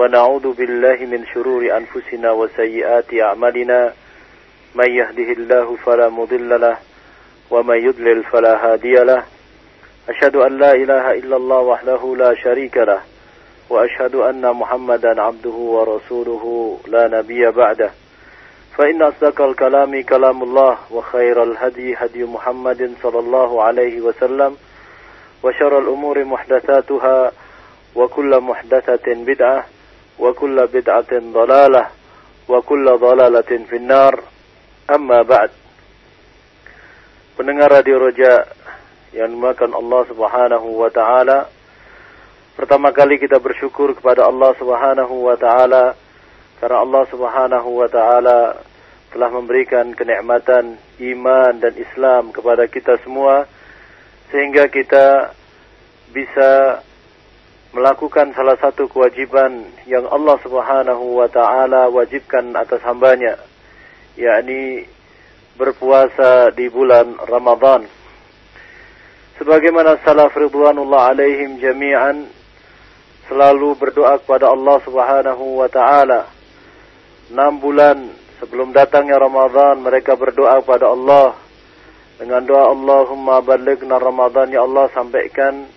ونعوذ بالله من شرور أنفسنا وسيئات أعمالنا. من يهده الله فلا مضل له ومن يضلل فلا هادي له. أشهد أن لا إله إلا الله وحده لا شريك له وأشهد أن محمدا عبده ورسوله لا نبي بعده. فإن أصدق الكلام كلام الله وخير الهدي هدي محمد صلى الله عليه وسلم وشر الأمور محدثاتها وكل محدثة بدعة وكل بدعة ضلالة وكل ضلالة في النار أما بعد pendengar Radio Roja yang dimakan Allah Subhanahu wa taala. Pertama kali kita bersyukur kepada Allah Subhanahu wa taala karena Allah Subhanahu wa taala telah memberikan kenikmatan iman dan Islam kepada kita semua sehingga kita bisa melakukan salah satu kewajiban yang Allah Subhanahu wa taala wajibkan atas hambanya yakni berpuasa di bulan Ramadan. Sebagaimana salaf ridwanullah alaihim jami'an selalu berdoa kepada Allah Subhanahu wa taala. 6 bulan sebelum datangnya Ramadan mereka berdoa kepada Allah dengan doa Allahumma balighna Ramadan. Ya Allah sampaikan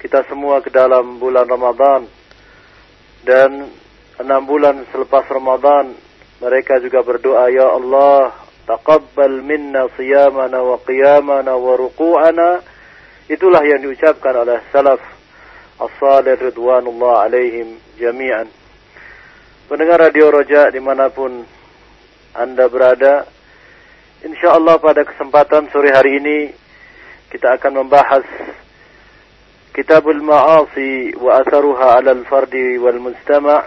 kita semua ke dalam bulan Ramadan. Dan enam bulan selepas Ramadan mereka juga berdoa ya Allah taqabbal minna siyamana wa qiyamana wa ruku'ana. Itulah yang diucapkan oleh salaf as-salih ridwanullah alaihim jami'an. Pendengar radio Roja di mana pun anda berada insyaallah pada kesempatan sore hari ini kita akan membahas Kitabul Ma'asi wa Atharuha 'ala al-Fardi wal Mustama'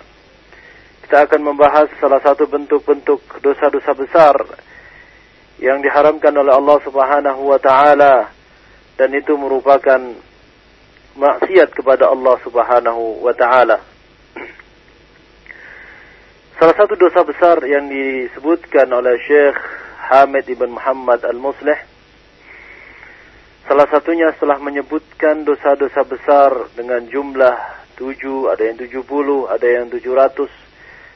kita akan membahas salah satu bentuk-bentuk dosa-dosa besar yang diharamkan oleh Allah Subhanahu wa taala dan itu merupakan maksiat kepada Allah Subhanahu wa taala. Salah satu dosa besar yang disebutkan oleh Syekh Hamid ibn Muhammad Al-Muslih Salah satunya setelah menyebutkan dosa-dosa besar dengan jumlah tujuh, ada yang tujuh puluh, ada yang tujuh ratus.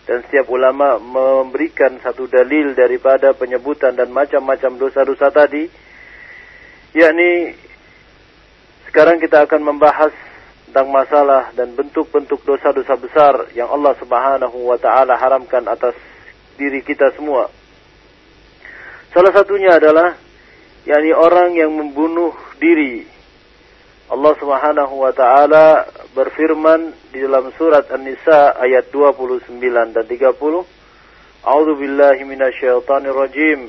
Dan setiap ulama memberikan satu dalil daripada penyebutan dan macam-macam dosa-dosa tadi. Yakni sekarang kita akan membahas tentang masalah dan bentuk-bentuk dosa-dosa besar yang Allah Subhanahu wa taala haramkan atas diri kita semua. Salah satunya adalah yakni orang yang membunuh diri. Allah Subhanahu wa taala berfirman di dalam surat An-Nisa ayat 29 dan 30, A'udzu billahi minasyaitonir rajim.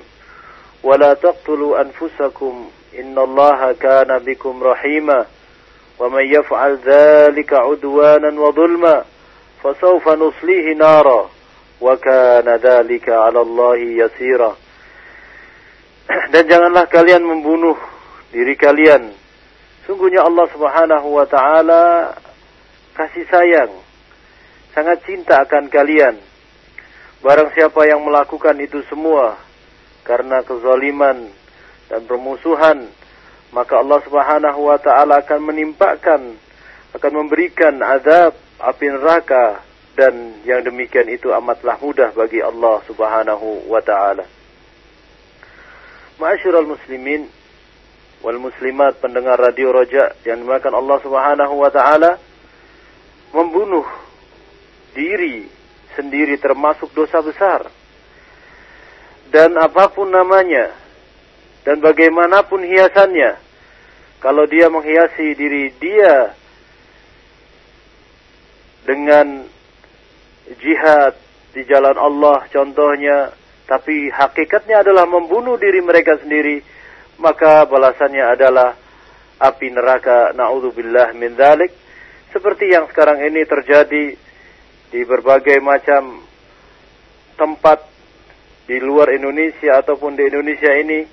Wa la taqtulu anfusakum innallaha kana bikum rahima. Wa man yaf'al dzalika 'udwanan wa dhulma fasawfa nuslihi nara wa kana dzalika 'ala Allahi yasira. Dan janganlah kalian membunuh diri kalian. Sungguhnya Allah Subhanahu wa taala kasih sayang, sangat cinta akan kalian. Barang siapa yang melakukan itu semua karena kezaliman dan permusuhan, maka Allah Subhanahu wa taala akan menimpakan akan memberikan azab api neraka dan yang demikian itu amatlah mudah bagi Allah Subhanahu wa taala. Ma'asyiral muslimin wal muslimat pendengar radio Roja yang dimakan Allah Subhanahu wa taala membunuh diri sendiri termasuk dosa besar. Dan apa pun namanya dan bagaimanapun hiasannya, kalau dia menghiasi diri dia dengan jihad di jalan Allah contohnya, tapi hakikatnya adalah membunuh diri mereka sendiri, maka balasannya adalah api neraka. Naudzubillah min dzalik seperti yang sekarang ini terjadi di berbagai macam tempat di luar Indonesia ataupun di Indonesia ini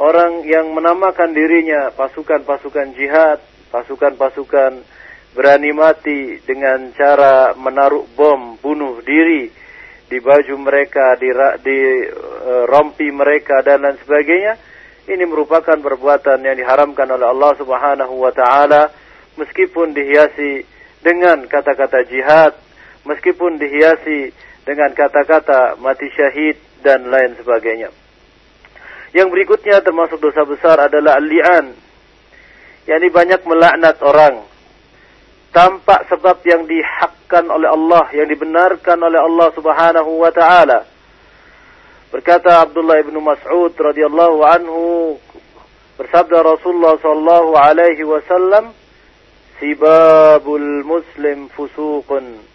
orang yang menamakan dirinya pasukan-pasukan jihad, pasukan-pasukan berani mati dengan cara menaruh bom bunuh diri di baju mereka, di, di uh, rompi mereka dan lain sebagainya. Ini merupakan perbuatan yang diharamkan oleh Allah Subhanahu wa taala meskipun dihiasi dengan kata-kata jihad, meskipun dihiasi dengan kata-kata mati syahid dan lain sebagainya. Yang berikutnya termasuk dosa besar adalah li'an. yakni banyak melaknat orang tanpa sebab yang dihakkan oleh Allah, yang dibenarkan oleh Allah Subhanahu wa taala. Berkata Abdullah bin Mas'ud radhiyallahu anhu bersabda Rasulullah sallallahu alaihi wasallam, "Sibabul muslim fusuqun."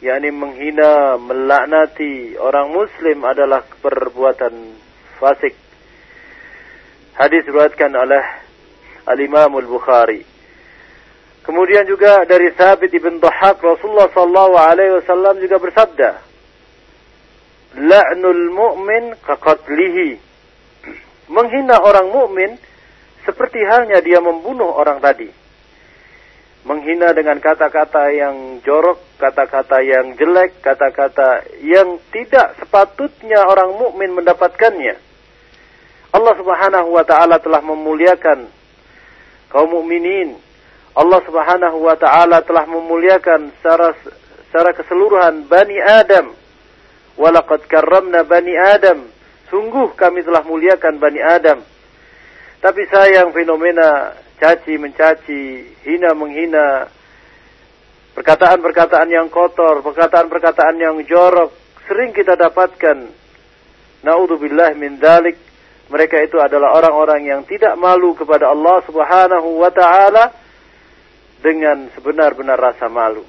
yakni menghina, melaknati orang muslim adalah perbuatan fasik. Hadis diriwayatkan oleh Al-Imam Al-Bukhari. Kemudian juga dari Thabit ibn Dhahak Rasulullah sallallahu alaihi wasallam juga bersabda, "La'nul mu'min kaqatlihi." Menghina orang mukmin seperti halnya dia membunuh orang tadi. Menghina dengan kata-kata yang jorok, kata-kata yang jelek, kata-kata yang tidak sepatutnya orang mukmin mendapatkannya. Allah Subhanahu wa taala telah memuliakan kaum mukminin Allah Subhanahu wa taala telah memuliakan secara secara keseluruhan Bani Adam. Walaqad karramna Bani Adam. Sungguh kami telah muliakan Bani Adam. Tapi sayang fenomena caci mencaci, hina menghina, perkataan-perkataan yang kotor, perkataan-perkataan yang jorok sering kita dapatkan. Naudzubillah min dalik. Mereka itu adalah orang-orang yang tidak malu kepada Allah Subhanahu wa taala dengan sebenar-benar rasa malu.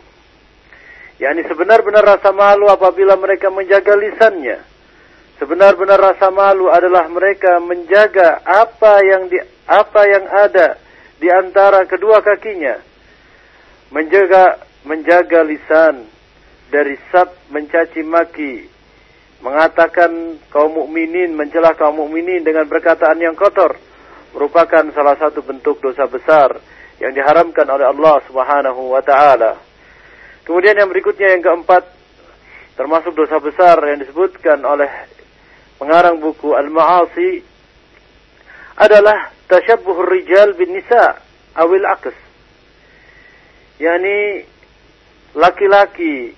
yakni sebenar-benar rasa malu apabila mereka menjaga lisannya. Sebenar-benar rasa malu adalah mereka menjaga apa yang di apa yang ada di antara kedua kakinya. Menjaga menjaga lisan dari sab mencaci maki, mengatakan kaum mukminin mencela kaum mukminin dengan perkataan yang kotor merupakan salah satu bentuk dosa besar yang diharamkan oleh Allah Subhanahu wa taala. Kemudian yang berikutnya yang keempat termasuk dosa besar yang disebutkan oleh pengarang buku Al-Ma'asi adalah tasyabbuh rijal bin nisa awil aqs. Yani laki-laki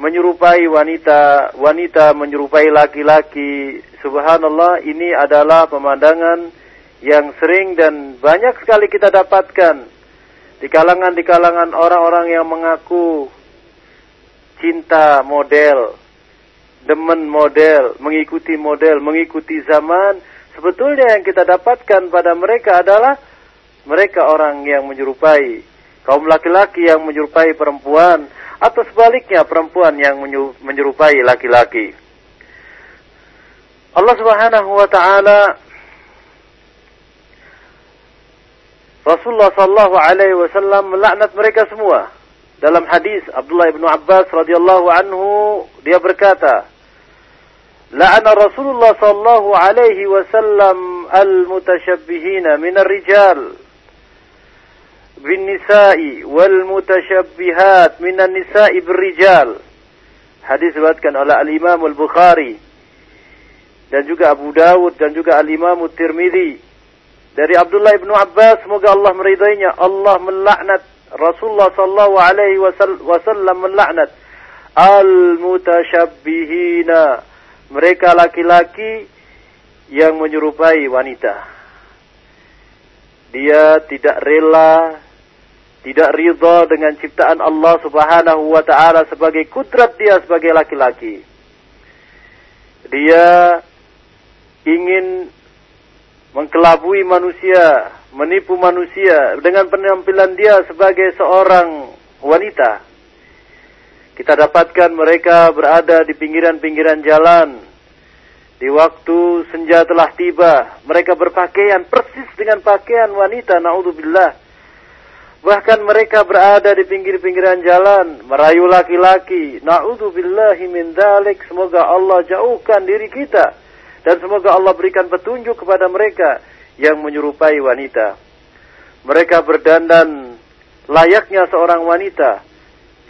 menyerupai wanita, wanita menyerupai laki-laki. Subhanallah, ini adalah pemandangan yang sering dan banyak sekali kita dapatkan di kalangan di kalangan orang-orang yang mengaku cinta model, demen model, mengikuti model, mengikuti zaman, sebetulnya yang kita dapatkan pada mereka adalah mereka orang yang menyerupai kaum laki-laki yang menyerupai perempuan atau sebaliknya perempuan yang menyerupai laki-laki. Allah Subhanahu wa taala Rasulullah sallallahu alaihi wasallam melaknat mereka semua. Dalam hadis Abdullah bin Abbas radhiyallahu anhu dia berkata, "La'ana Rasulullah sallallahu alaihi wasallam al-mutasyabbihina min ar-rijal bin nisa'i wal mutashabbihat min an-nisa'i bir rijal." Hadis diriwayatkan oleh Al-Imam Al-Bukhari dan juga Abu Dawud dan juga Al-Imam At-Tirmidzi dari Abdullah ibnu Abbas semoga Allah meridainya. Allah melaknat. Rasulullah sallallahu alaihi wasallam melaknat. Al mutasyabbihina mereka laki-laki yang menyerupai wanita. Dia tidak rela tidak ridha dengan ciptaan Allah Subhanahu wa taala sebagai kudrat dia sebagai laki-laki. Dia ingin mengkelabui manusia, menipu manusia dengan penampilan dia sebagai seorang wanita. Kita dapatkan mereka berada di pinggiran-pinggiran jalan. Di waktu senja telah tiba, mereka berpakaian persis dengan pakaian wanita, naudzubillah. Bahkan mereka berada di pinggir-pinggiran jalan, merayu laki-laki. Na'udzubillahi min. Semoga Allah jauhkan diri kita dan semoga Allah berikan petunjuk kepada mereka yang menyerupai wanita. Mereka berdandan layaknya seorang wanita.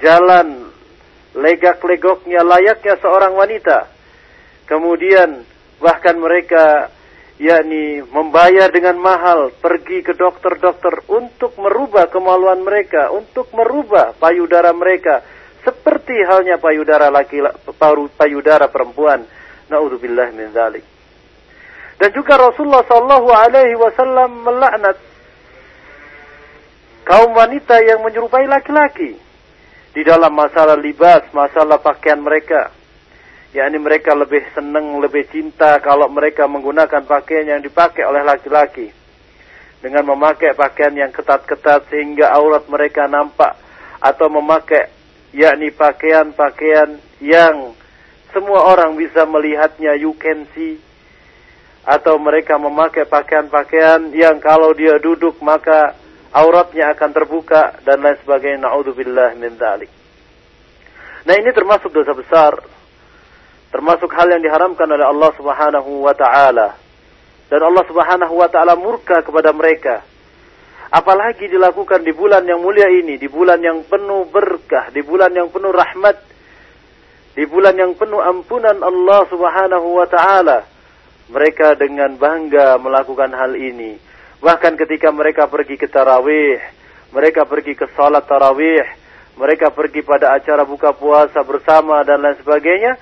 Jalan legak-legoknya layaknya seorang wanita. Kemudian bahkan mereka yakni membayar dengan mahal pergi ke dokter-dokter untuk merubah kemaluan mereka, untuk merubah payudara mereka seperti halnya payudara laki payudara perempuan. Naudzubillah min dzalik. Dan juga Rasulullah sallallahu alaihi wasallam melaknat kaum wanita yang menyerupai laki-laki di dalam masalah libas, masalah pakaian mereka. yakni mereka lebih senang, lebih cinta kalau mereka menggunakan pakaian yang dipakai oleh laki-laki. Dengan memakai pakaian yang ketat-ketat sehingga aurat mereka nampak atau memakai yakni pakaian-pakaian yang semua orang bisa melihatnya you can see atau mereka memakai pakaian-pakaian yang kalau dia duduk maka auratnya akan terbuka dan lain sebagainya naudzubillah min. Nah, ini termasuk dosa besar. Termasuk hal yang diharamkan oleh Allah Subhanahu wa taala. Dan Allah Subhanahu wa taala murka kepada mereka. Apalagi dilakukan di bulan yang mulia ini, di bulan yang penuh berkah, di bulan yang penuh rahmat, di bulan yang penuh ampunan Allah Subhanahu wa taala mereka dengan bangga melakukan hal ini. Bahkan ketika mereka pergi ke tarawih, mereka pergi ke salat tarawih, mereka pergi pada acara buka puasa bersama dan lain sebagainya,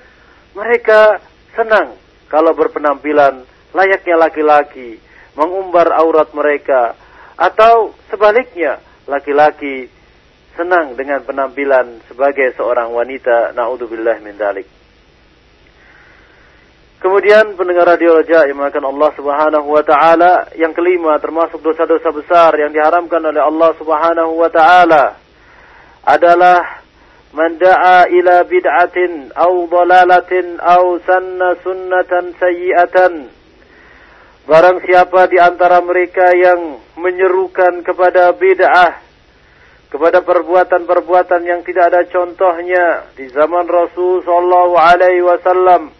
mereka senang kalau berpenampilan layaknya laki-laki, mengumbar aurat mereka, atau sebaliknya, laki-laki senang dengan penampilan sebagai seorang wanita, naudzubillah min dalik. Kemudian pendengar radio Raja yang mengatakan Allah Subhanahu wa taala yang kelima termasuk dosa-dosa besar yang diharamkan oleh Allah Subhanahu wa taala adalah man da'a ila bid'atin aw dalalatin aw sanna sunnatan sayyi'atan Barang siapa di antara mereka yang menyerukan kepada bid'ah kepada perbuatan-perbuatan yang tidak ada contohnya di zaman Rasul sallallahu alaihi wasallam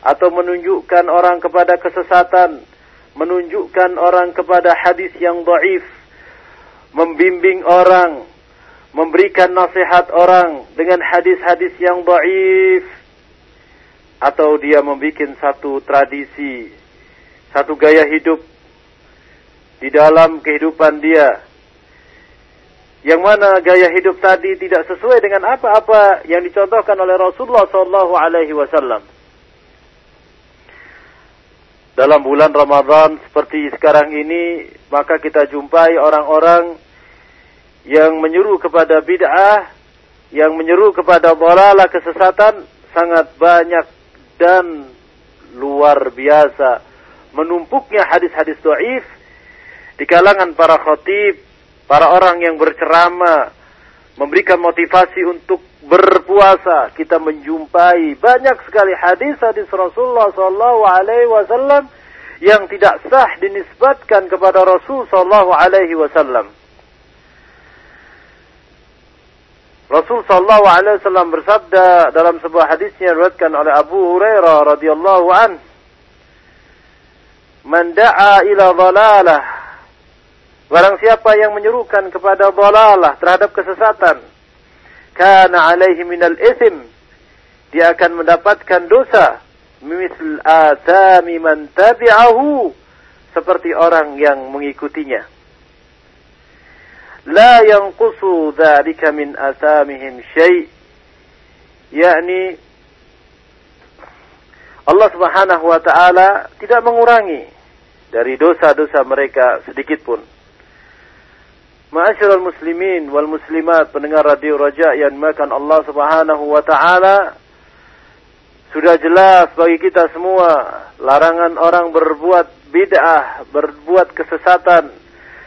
atau menunjukkan orang kepada kesesatan, menunjukkan orang kepada hadis yang dhaif, membimbing orang, memberikan nasihat orang dengan hadis-hadis yang dhaif atau dia membuat satu tradisi, satu gaya hidup di dalam kehidupan dia yang mana gaya hidup tadi tidak sesuai dengan apa-apa yang dicontohkan oleh Rasulullah SAW Alaihi Wasallam dalam bulan Ramadan seperti sekarang ini, maka kita jumpai orang-orang yang menyeru kepada bid'ah, yang menyeru kepada bolalah kesesatan sangat banyak dan luar biasa. Menumpuknya hadis-hadis do'if di kalangan para khotib, para orang yang berceramah, memberikan motivasi untuk berpuasa, kita menjumpai banyak sekali hadis-hadis Rasulullah Sallallahu Alaihi Wasallam yang tidak sah dinisbatkan kepada Rasul Sallallahu Alaihi Wasallam. Rasul Sallallahu Alaihi Wasallam bersabda dalam sebuah hadisnya diriwayatkan oleh Abu Hurairah radhiyallahu an, "Man da'a ila dhalalah" Barang siapa yang menyerukan kepada dhalalah terhadap kesesatan, kana alaihi minal isim dia akan mendapatkan dosa. Misl atami man tabi'ahu seperti orang yang mengikutinya. La yanqusu dzalika min athamihim syai' yakni Allah Subhanahu wa taala tidak mengurangi dari dosa-dosa mereka sedikit pun Ma'asyiral muslimin wal muslimat pendengar radio Raja yang dimakan Allah Subhanahu wa taala sudah jelas bagi kita semua larangan orang berbuat bid'ah, berbuat kesesatan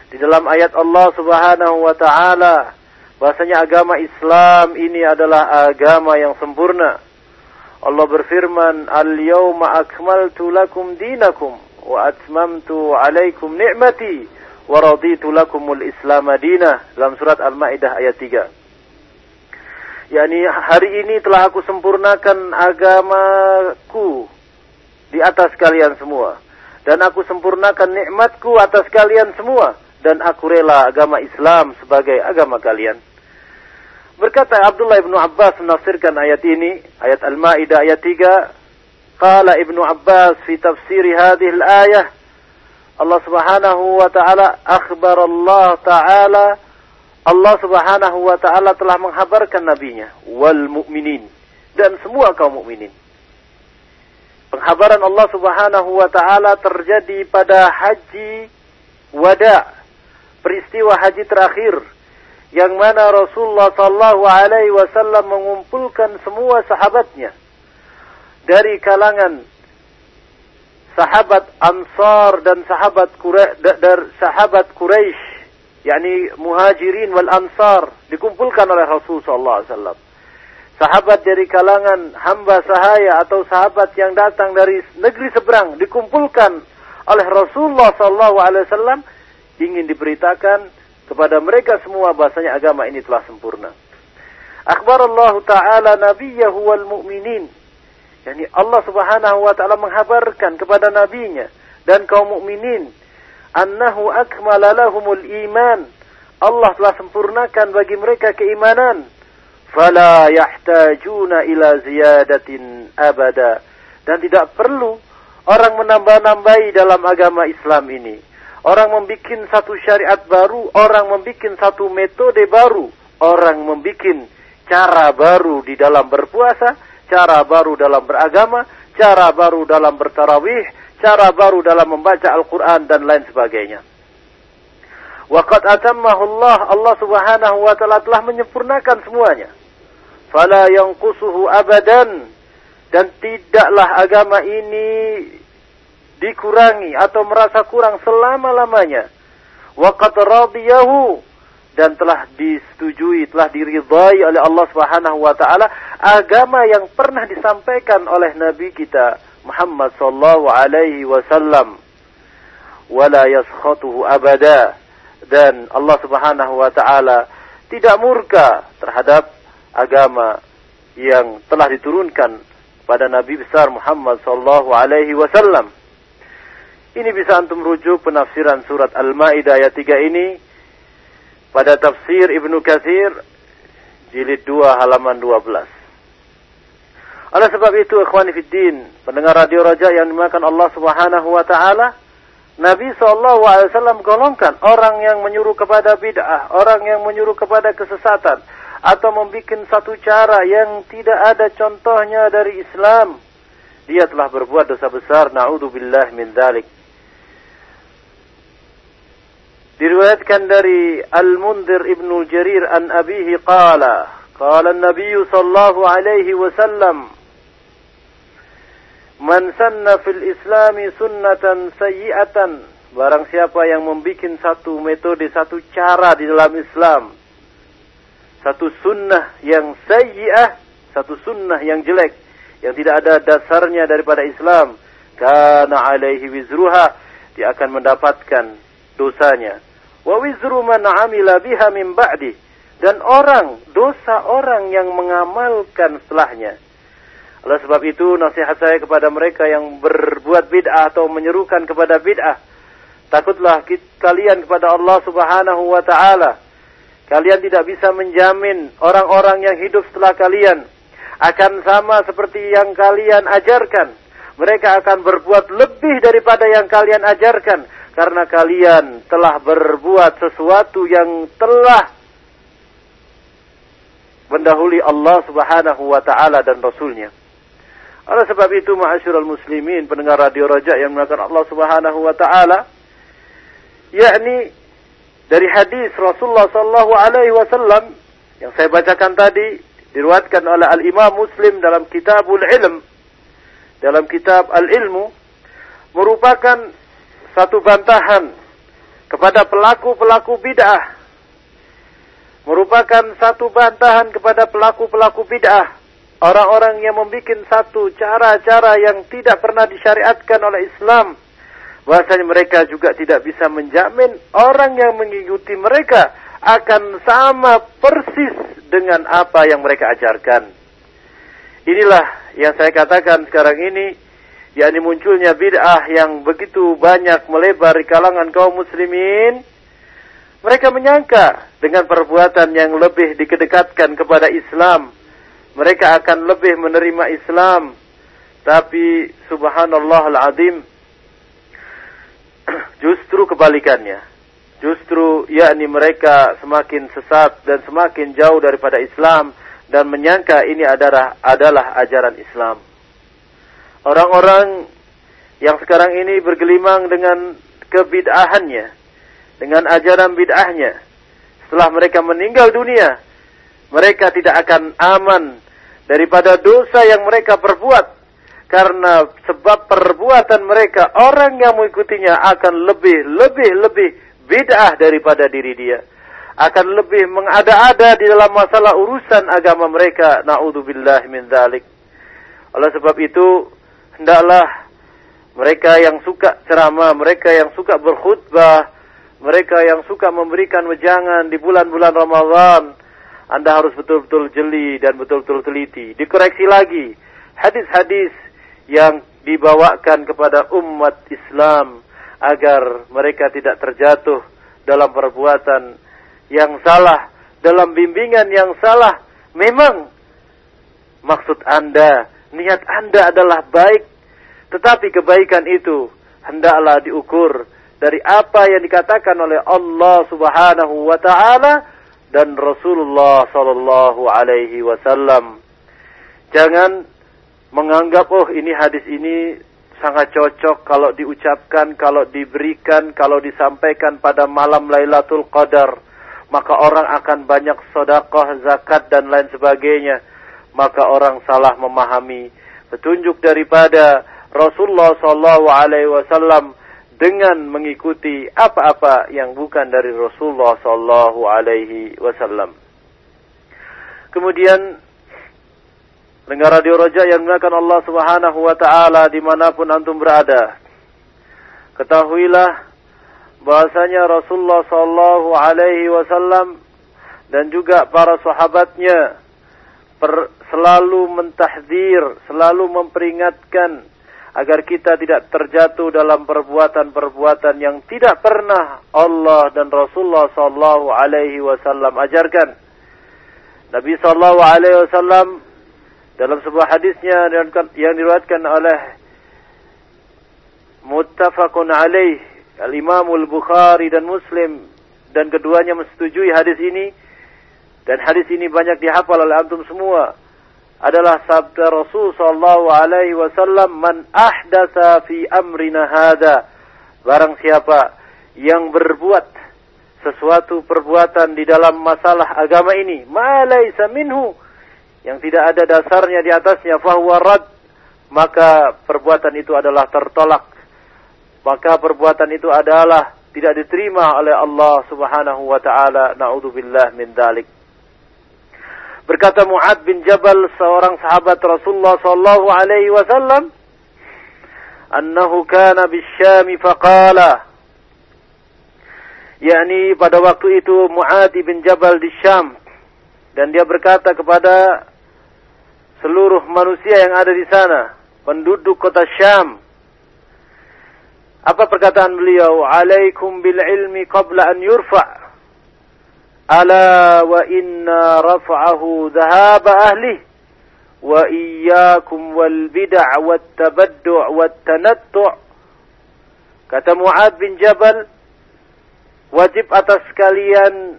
di dalam ayat Allah Subhanahu wa taala bahasanya agama Islam ini adalah agama yang sempurna. Allah berfirman, "Al-yauma akmaltu lakum dinakum wa atmamtu 'alaikum ni'mati." Waraditu lakumul Islam madinah dalam surat Al-Maidah ayat 3. yakni hari ini telah aku sempurnakan agamaku di atas kalian semua. Dan aku sempurnakan nikmatku atas kalian semua. Dan aku rela agama Islam sebagai agama kalian. Berkata Abdullah ibnu Abbas menafsirkan ayat ini, ayat Al-Maidah ayat 3, Qala ibnu Abbas fi tafsir hadhihi al-ayah Allah Subhanahu wa taala akhbar Allah taala Allah Subhanahu wa taala telah menghabarkan nabinya wal mu'minin dan semua kaum mukminin. Penghabaran Allah Subhanahu wa taala terjadi pada haji wada, peristiwa haji terakhir yang mana Rasulullah sallallahu alaihi wasallam mengumpulkan semua sahabatnya dari kalangan sahabat Ansar dan sahabat Quraisy dari sahabat Quraisy yakni Muhajirin wal Ansar dikumpulkan oleh Rasul sallallahu alaihi wasallam sahabat dari kalangan hamba sahaya atau sahabat yang datang dari negeri seberang dikumpulkan oleh Rasulullah sallallahu alaihi wasallam ingin diberitakan kepada mereka semua bahasanya agama ini telah sempurna. Akhbar Allah Ta'ala nabiyahu wal mu'minin. Yani Allah Subhanahu wa taala menghabarkan kepada nabinya dan kaum mukminin annahu akmala lahumul iman. Allah telah sempurnakan bagi mereka keimanan fala yahtajuna ila ziyadatin abada dan tidak perlu orang menambah-nambahi dalam agama Islam ini. Orang membuat satu syariat baru, orang membuat satu metode baru, orang membuat cara baru di dalam berpuasa, cara baru dalam beragama, cara baru dalam bertarawih, cara baru dalam membaca Al-Quran dan lain sebagainya. Waqad atammahu Allah, Allah subhanahu wa ta'ala telah menyempurnakan semuanya fala yanqusuhu abadan dan tidaklah agama ini dikurangi atau merasa kurang selama-lamanya. Waqad radiyahu dan telah disetujui, telah diridhai oleh Allah Subhanahu wa taala agama yang pernah disampaikan oleh nabi kita Muhammad sallallahu alaihi wasallam. Wala yaskhatuhu abada dan Allah Subhanahu wa taala tidak murka terhadap agama yang telah diturunkan pada Nabi besar Muhammad sallallahu alaihi wasallam. Ini bisa antum rujuk penafsiran surat Al-Maidah ayat 3 ini pada tafsir Ibnu Katsir jilid 2 halaman 12. Oleh sebab itu ikhwani fiddin, pendengar radio Raja yang dimakan Allah Subhanahu wa taala, Nabi sallallahu alaihi wasallam golongkan orang yang menyuruh kepada bid'ah, orang yang menyuruh kepada kesesatan, atau membuat satu cara yang tidak ada contohnya dari Islam, dia telah berbuat dosa besar. Naudzubillah min dzalik. Diriwayatkan dari Al-Mundhir Ibnu Jarir an abihi qala, qala an-nabiy sallallahu alaihi wasallam, "Man sanna fil Islam sunnatan sayyi'atan" Barang siapa yang membuat satu metode, satu cara di dalam Islam satu sunnah yang sayyi'ah, satu sunnah yang jelek, yang tidak ada dasarnya daripada Islam, karena alaihi wizruha, dia akan mendapatkan dosanya. Wa wizru man amila biha min ba'di. Dan orang, dosa orang yang mengamalkan setelahnya. Oleh sebab itu nasihat saya kepada mereka yang berbuat bid'ah atau menyerukan kepada bid'ah. Takutlah kalian kepada Allah subhanahu wa ta'ala Kalian tidak bisa menjamin orang-orang yang hidup setelah kalian akan sama seperti yang kalian ajarkan. Mereka akan berbuat lebih daripada yang kalian ajarkan karena kalian telah berbuat sesuatu yang telah mendahului Allah Subhanahu wa taala dan rasulnya. Oleh sebab itu ma'asyiral muslimin pendengar radio Raja yang mengatakan Allah Subhanahu wa taala yakni dari hadis Rasulullah sallallahu alaihi wasallam yang saya bacakan tadi diriwayatkan oleh Al Imam Muslim dalam Kitabul Ilm dalam kitab Al Ilmu merupakan satu bantahan kepada pelaku-pelaku bid'ah. Merupakan satu bantahan kepada pelaku-pelaku bid'ah. Orang-orang yang membuat satu cara-cara yang tidak pernah disyariatkan oleh Islam. Bahwasanya mereka juga tidak bisa menjamin orang yang mengikuti mereka akan sama persis dengan apa yang mereka ajarkan. Inilah yang saya katakan sekarang ini, yakni munculnya bid'ah yang begitu banyak melebar di kalangan kaum muslimin. Mereka menyangka dengan perbuatan yang lebih dikedekatkan kepada Islam, mereka akan lebih menerima Islam. Tapi subhanallah al-azim, Justru kebalikannya. Justru yakni mereka semakin sesat dan semakin jauh daripada Islam dan menyangka ini adalah adalah ajaran Islam. Orang-orang yang sekarang ini bergelimang dengan kebid'ahannya, dengan ajaran bid'ahnya. Setelah mereka meninggal dunia, mereka tidak akan aman daripada dosa yang mereka perbuat. Karena sebab perbuatan mereka, orang yang mengikutinya akan lebih, lebih, lebih bid'ah daripada diri dia. Akan lebih mengada-ada di dalam masalah urusan agama mereka. Na'udzubillah min dzalik. Oleh sebab itu, hendaklah mereka yang suka ceramah, mereka yang suka berkhutbah, mereka yang suka memberikan wejangan di bulan-bulan Ramadan, Anda harus betul-betul jeli dan betul-betul teliti. Dikoreksi lagi hadis-hadis yang dibawakan kepada umat Islam agar mereka tidak terjatuh dalam perbuatan yang salah, dalam bimbingan yang salah. Memang maksud Anda, niat Anda adalah baik, tetapi kebaikan itu hendaklah diukur dari apa yang dikatakan oleh Allah Subhanahu wa taala dan Rasulullah sallallahu alaihi wasallam. Jangan menganggap oh ini hadis ini sangat cocok kalau diucapkan, kalau diberikan, kalau disampaikan pada malam Lailatul Qadar, maka orang akan banyak sedekah, zakat dan lain sebagainya. Maka orang salah memahami petunjuk daripada Rasulullah Shallallahu Alaihi Wasallam dengan mengikuti apa-apa yang bukan dari Rasulullah Shallallahu Alaihi Wasallam. Kemudian dengar radio roja yang menggunakan Allah Subhanahu Wa Taala di mana pun antum berada. Ketahuilah bahasanya Rasulullah Shallallahu Alaihi Wasallam dan juga para sahabatnya per, selalu mentahdir, selalu memperingatkan agar kita tidak terjatuh dalam perbuatan-perbuatan yang tidak pernah Allah dan Rasulullah sallallahu alaihi wasallam ajarkan. Nabi sallallahu alaihi wasallam dalam sebuah hadisnya yang diriwayatkan oleh muttafaqun alaih Al-Imam Al-Bukhari dan Muslim dan keduanya menyetujui hadis ini dan hadis ini banyak dihafal oleh antum semua. Adalah sabda Rasul sallallahu alaihi wasallam man ahdatsa fi amrina hada barang siapa yang berbuat sesuatu perbuatan di dalam masalah agama ini ma laisa minhu yang tidak ada dasarnya di atasnya fahuwa rad maka perbuatan itu adalah tertolak. Maka perbuatan itu adalah tidak diterima oleh Allah Subhanahu wa taala. Naudzubillah min dzalik Berkata Mu'ad bin Jabal seorang sahabat Rasulullah sallallahu alaihi wasallam, "Annahu kana bisyami faqala" yakni pada waktu itu Mu'ad bin Jabal di Syam dan dia berkata kepada seluruh manusia yang ada di sana, penduduk kota Syam. Apa perkataan beliau? "Alaikum bil ilmi qabla an yurfa'." ألا وإن رفعه ذهاب أهله وإياكم والبدع والتبدع والتنطع kata Mu'ad bin Jabal wajib atas kalian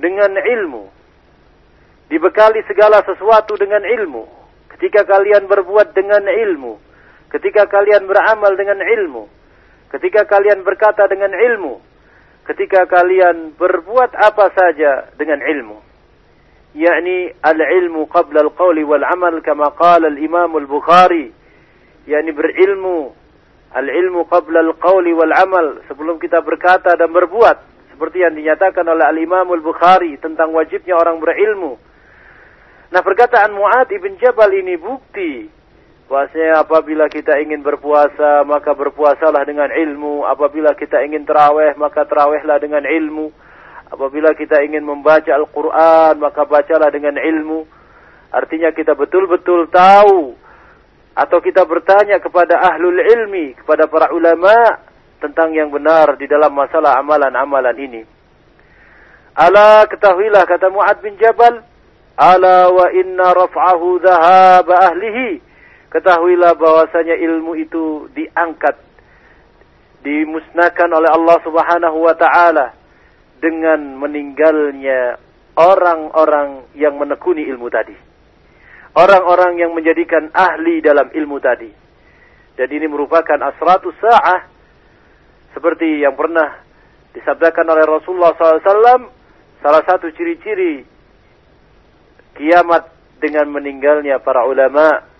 dengan ilmu dibekali segala sesuatu dengan ilmu ketika kalian berbuat dengan ilmu ketika kalian beramal dengan ilmu ketika kalian berkata dengan ilmu ketika kalian berbuat apa saja dengan ilmu yakni al-ilmu qabla al-qawli wal amal kama qala al-imam al-bukhari yakni berilmu al-ilmu qabla al-qawli wal amal sebelum kita berkata dan berbuat seperti yang dinyatakan oleh al-imam al-bukhari tentang wajibnya orang berilmu. Nah perkataan Mu'ad ibn Jabal ini bukti Bahasanya apabila kita ingin berpuasa, maka berpuasalah dengan ilmu. Apabila kita ingin terawih, maka terawihlah dengan ilmu. Apabila kita ingin membaca Al-Quran, maka bacalah dengan ilmu. Artinya kita betul-betul tahu. Atau kita bertanya kepada ahlul ilmi, kepada para ulama, tentang yang benar di dalam masalah amalan-amalan ini. Ala ketahuilah, kata Mu'ad bin Jabal, Ala wa inna raf'ahu dhahaba ahlihi Ketahuilah bahwasanya ilmu itu diangkat, dimusnahkan oleh Allah Subhanahu wa taala dengan meninggalnya orang-orang yang menekuni ilmu tadi. Orang-orang yang menjadikan ahli dalam ilmu tadi. Dan ini merupakan asratu sa'ah seperti yang pernah disabdakan oleh Rasulullah SAW. Salah satu ciri-ciri kiamat dengan meninggalnya para ulama.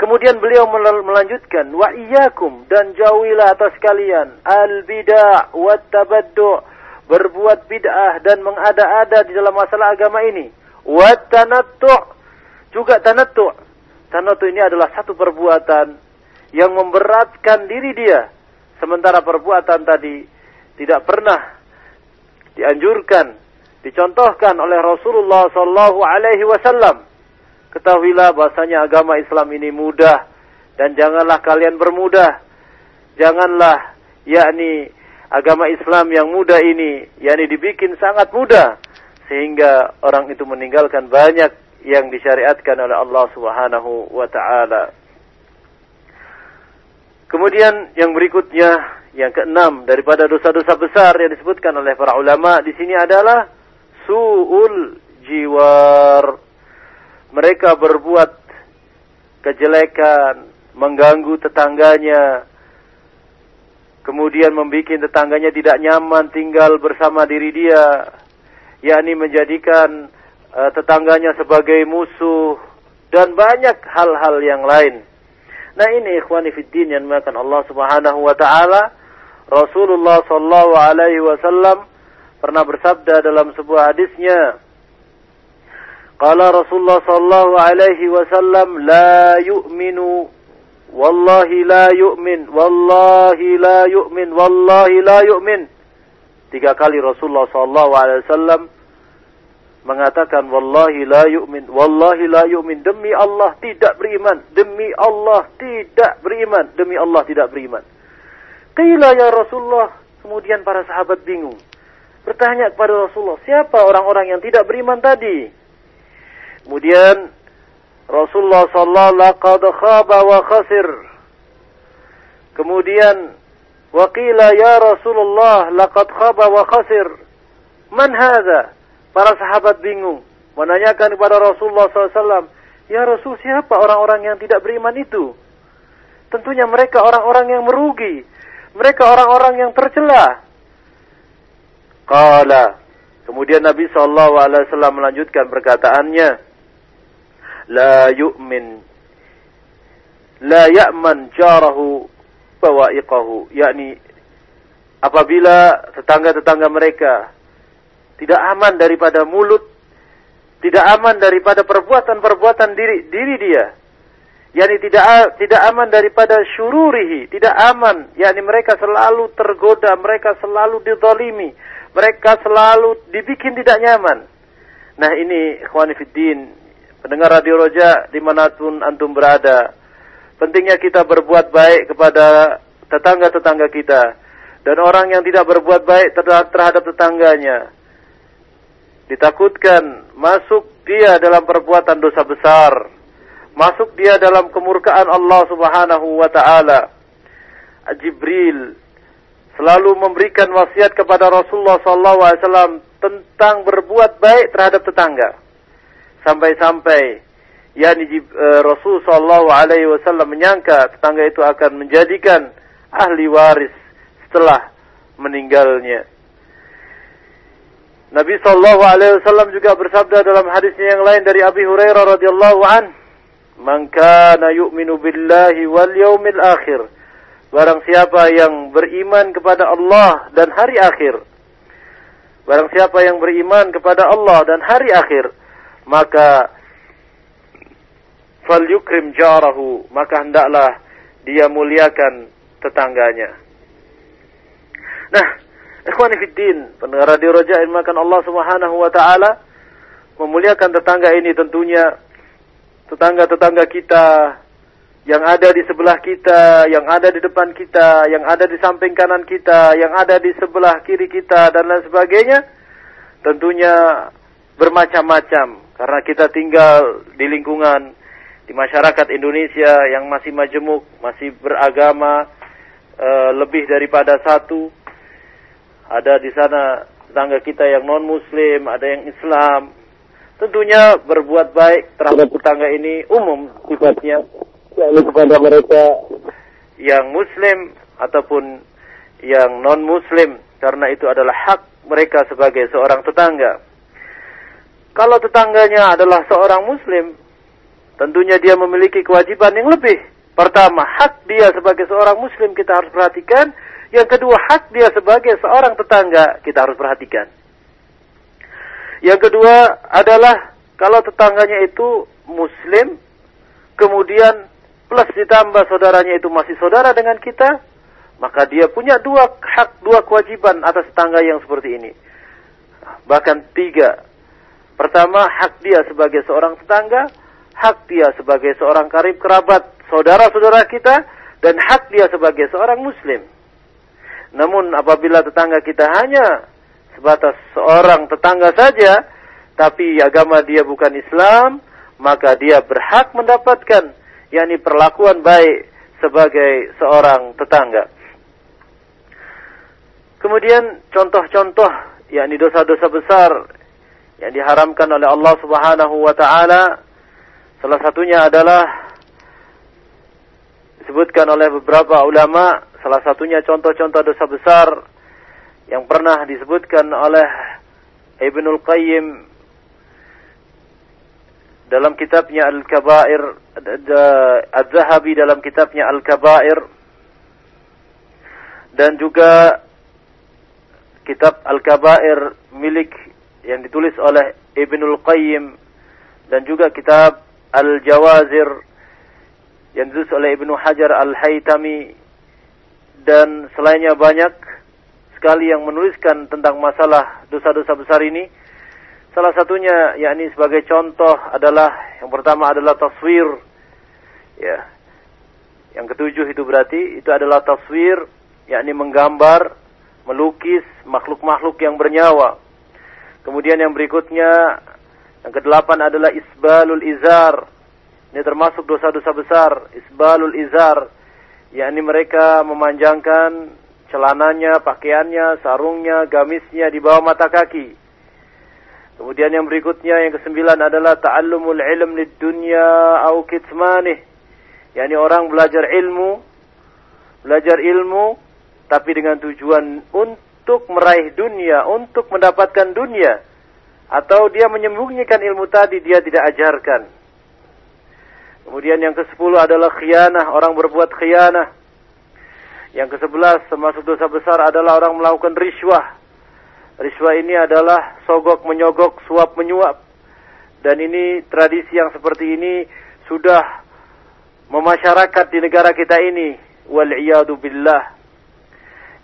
Kemudian beliau melanjutkan wa iyyakum dan jauhilah atas kalian al bid'ah wa tabaddu berbuat bid'ah dan mengada-ada di dalam masalah agama ini. Wa tanattu' juga tanattu'. Tanattu' ini adalah satu perbuatan yang memberatkan diri dia. Sementara perbuatan tadi tidak pernah dianjurkan, dicontohkan oleh Rasulullah sallallahu alaihi wasallam. Ketahuilah bahasanya agama Islam ini mudah dan janganlah kalian bermudah. Janganlah yakni agama Islam yang mudah ini, yakni dibikin sangat mudah sehingga orang itu meninggalkan banyak yang disyariatkan oleh Allah Subhanahu wa taala. Kemudian yang berikutnya, yang keenam daripada dosa-dosa besar yang disebutkan oleh para ulama di sini adalah suul jiwar. Mereka berbuat kejelekan, mengganggu tetangganya, kemudian membuat tetangganya tidak nyaman tinggal bersama diri dia, yakni menjadikan uh, tetangganya sebagai musuh dan banyak hal-hal yang lain. Nah ini ikhwani fiddin yang dimakan Allah Subhanahu wa taala. Rasulullah sallallahu alaihi wasallam pernah bersabda dalam sebuah hadisnya, Qala Rasulullah sallallahu alaihi wasallam la yu'minu Wallahi la yu'min, wallahi la yu'min, wallahi la yu'min. Tiga kali Rasulullah sallallahu alaihi wasallam mengatakan wallahi la yu'min, wallahi la yu'min, demi Allah tidak beriman, demi Allah tidak beriman, demi Allah tidak beriman. Qila ya Rasulullah, kemudian para sahabat bingung. Bertanya kepada Rasulullah, siapa orang-orang yang tidak beriman tadi? Kemudian Rasulullah sallallahu laqad khaba wa khasir. Kemudian waqila ya Rasulullah laqad khaba wa khasir. Man hadha? Para sahabat bingung menanyakan kepada Rasulullah SAW, Ya Rasul siapa orang-orang yang tidak beriman itu? Tentunya mereka orang-orang yang merugi. Mereka orang-orang yang tercela. Qala. Kemudian Nabi SAW melanjutkan perkataannya la yu'min. La ya'man jarahu bawa'iqahu. Yakni apabila tetangga-tetangga mereka tidak aman daripada mulut tidak aman daripada perbuatan-perbuatan diri diri dia yakni tidak tidak aman daripada syururihi tidak aman yakni mereka selalu tergoda mereka selalu dizalimi mereka selalu dibikin tidak nyaman. Nah ini fiddin pendengar Radio Roja di mana pun antum berada. Pentingnya kita berbuat baik kepada tetangga-tetangga kita. Dan orang yang tidak berbuat baik terhadap tetangganya. Ditakutkan masuk dia dalam perbuatan dosa besar. Masuk dia dalam kemurkaan Allah subhanahu wa ta'ala. Jibril selalu memberikan wasiat kepada Rasulullah SAW tentang berbuat baik terhadap tetangga sampai-sampai yakni uh, Rasul sallallahu alaihi wasallam menyangka tetangga itu akan menjadikan ahli waris setelah meninggalnya. Nabi sallallahu alaihi wasallam juga bersabda dalam hadisnya yang lain dari Abi Hurairah radhiyallahu an, "Man kana yu'minu billahi wal yawmil akhir." Barang siapa yang beriman kepada Allah dan hari akhir. Barang siapa yang beriman kepada Allah dan hari akhir maka fal yukrim jarahu maka hendaklah dia muliakan tetangganya. Nah ikhwani fiddin pendengar radio Raja makan Allah Subhanahu wa taala memuliakan tetangga ini tentunya tetangga-tetangga kita yang ada di sebelah kita, yang ada di depan kita, yang ada di samping kanan kita, yang ada di sebelah kiri kita dan lain sebagainya tentunya bermacam-macam karena kita tinggal di lingkungan di masyarakat Indonesia yang masih majemuk, masih beragama, uh, lebih daripada satu. Ada di sana tetangga kita yang non muslim, ada yang Islam. Tentunya berbuat baik terhadap tetangga ini umum sifatnya yakni kepada mereka yang muslim ataupun yang non muslim karena itu adalah hak mereka sebagai seorang tetangga. Kalau tetangganya adalah seorang muslim, tentunya dia memiliki kewajiban yang lebih. Pertama, hak dia sebagai seorang muslim kita harus perhatikan. Yang kedua, hak dia sebagai seorang tetangga kita harus perhatikan. Yang kedua adalah kalau tetangganya itu muslim, kemudian plus ditambah saudaranya itu masih saudara dengan kita, maka dia punya dua hak, dua kewajiban atas tetangga yang seperti ini. Bahkan tiga. Pertama, hak dia sebagai seorang tetangga, hak dia sebagai seorang karib kerabat, saudara-saudara kita, dan hak dia sebagai seorang muslim. Namun apabila tetangga kita hanya sebatas seorang tetangga saja, tapi agama dia bukan Islam, maka dia berhak mendapatkan yakni perlakuan baik sebagai seorang tetangga. Kemudian contoh-contoh yakni dosa-dosa besar yang diharamkan oleh Allah Subhanahu wa taala salah satunya adalah disebutkan oleh beberapa ulama salah satunya contoh-contoh dosa besar yang pernah disebutkan oleh Ibnul Qayyim dalam kitabnya Al-Kabair Az-Zahabi dalam kitabnya Al-Kabair dan juga kitab Al-Kabair milik yang ditulis oleh Ibnul Qayyim dan juga kitab Al-Jawazir yang ditulis oleh Ibnu Hajar Al-Haytami dan selainnya banyak sekali yang menuliskan tentang masalah dosa-dosa besar ini. Salah satunya yakni sebagai contoh adalah yang pertama adalah taswir ya. Yang ketujuh itu berarti itu adalah taswir yakni menggambar melukis makhluk-makhluk yang bernyawa. Kemudian yang berikutnya, yang kedelapan adalah isbalul izar. Ini termasuk dosa-dosa besar, isbalul izar. yakni mereka memanjangkan celananya, pakaiannya, sarungnya, gamisnya di bawah mata kaki. Kemudian yang berikutnya yang kesembilan adalah ta'allumul ilm lid dunya au kitmanih. yakni orang belajar ilmu, belajar ilmu tapi dengan tujuan untuk meraih dunia, untuk mendapatkan dunia, atau dia menyembunyikan ilmu tadi dia tidak ajarkan. Kemudian yang ke sepuluh adalah khianah, orang berbuat khianah. Yang ke sebelas termasuk dosa besar adalah orang melakukan riswah. Riswah ini adalah sogok menyogok, suap menyuap. Dan ini tradisi yang seperti ini sudah memasyarakat di negara kita ini. Wal'iyadu billah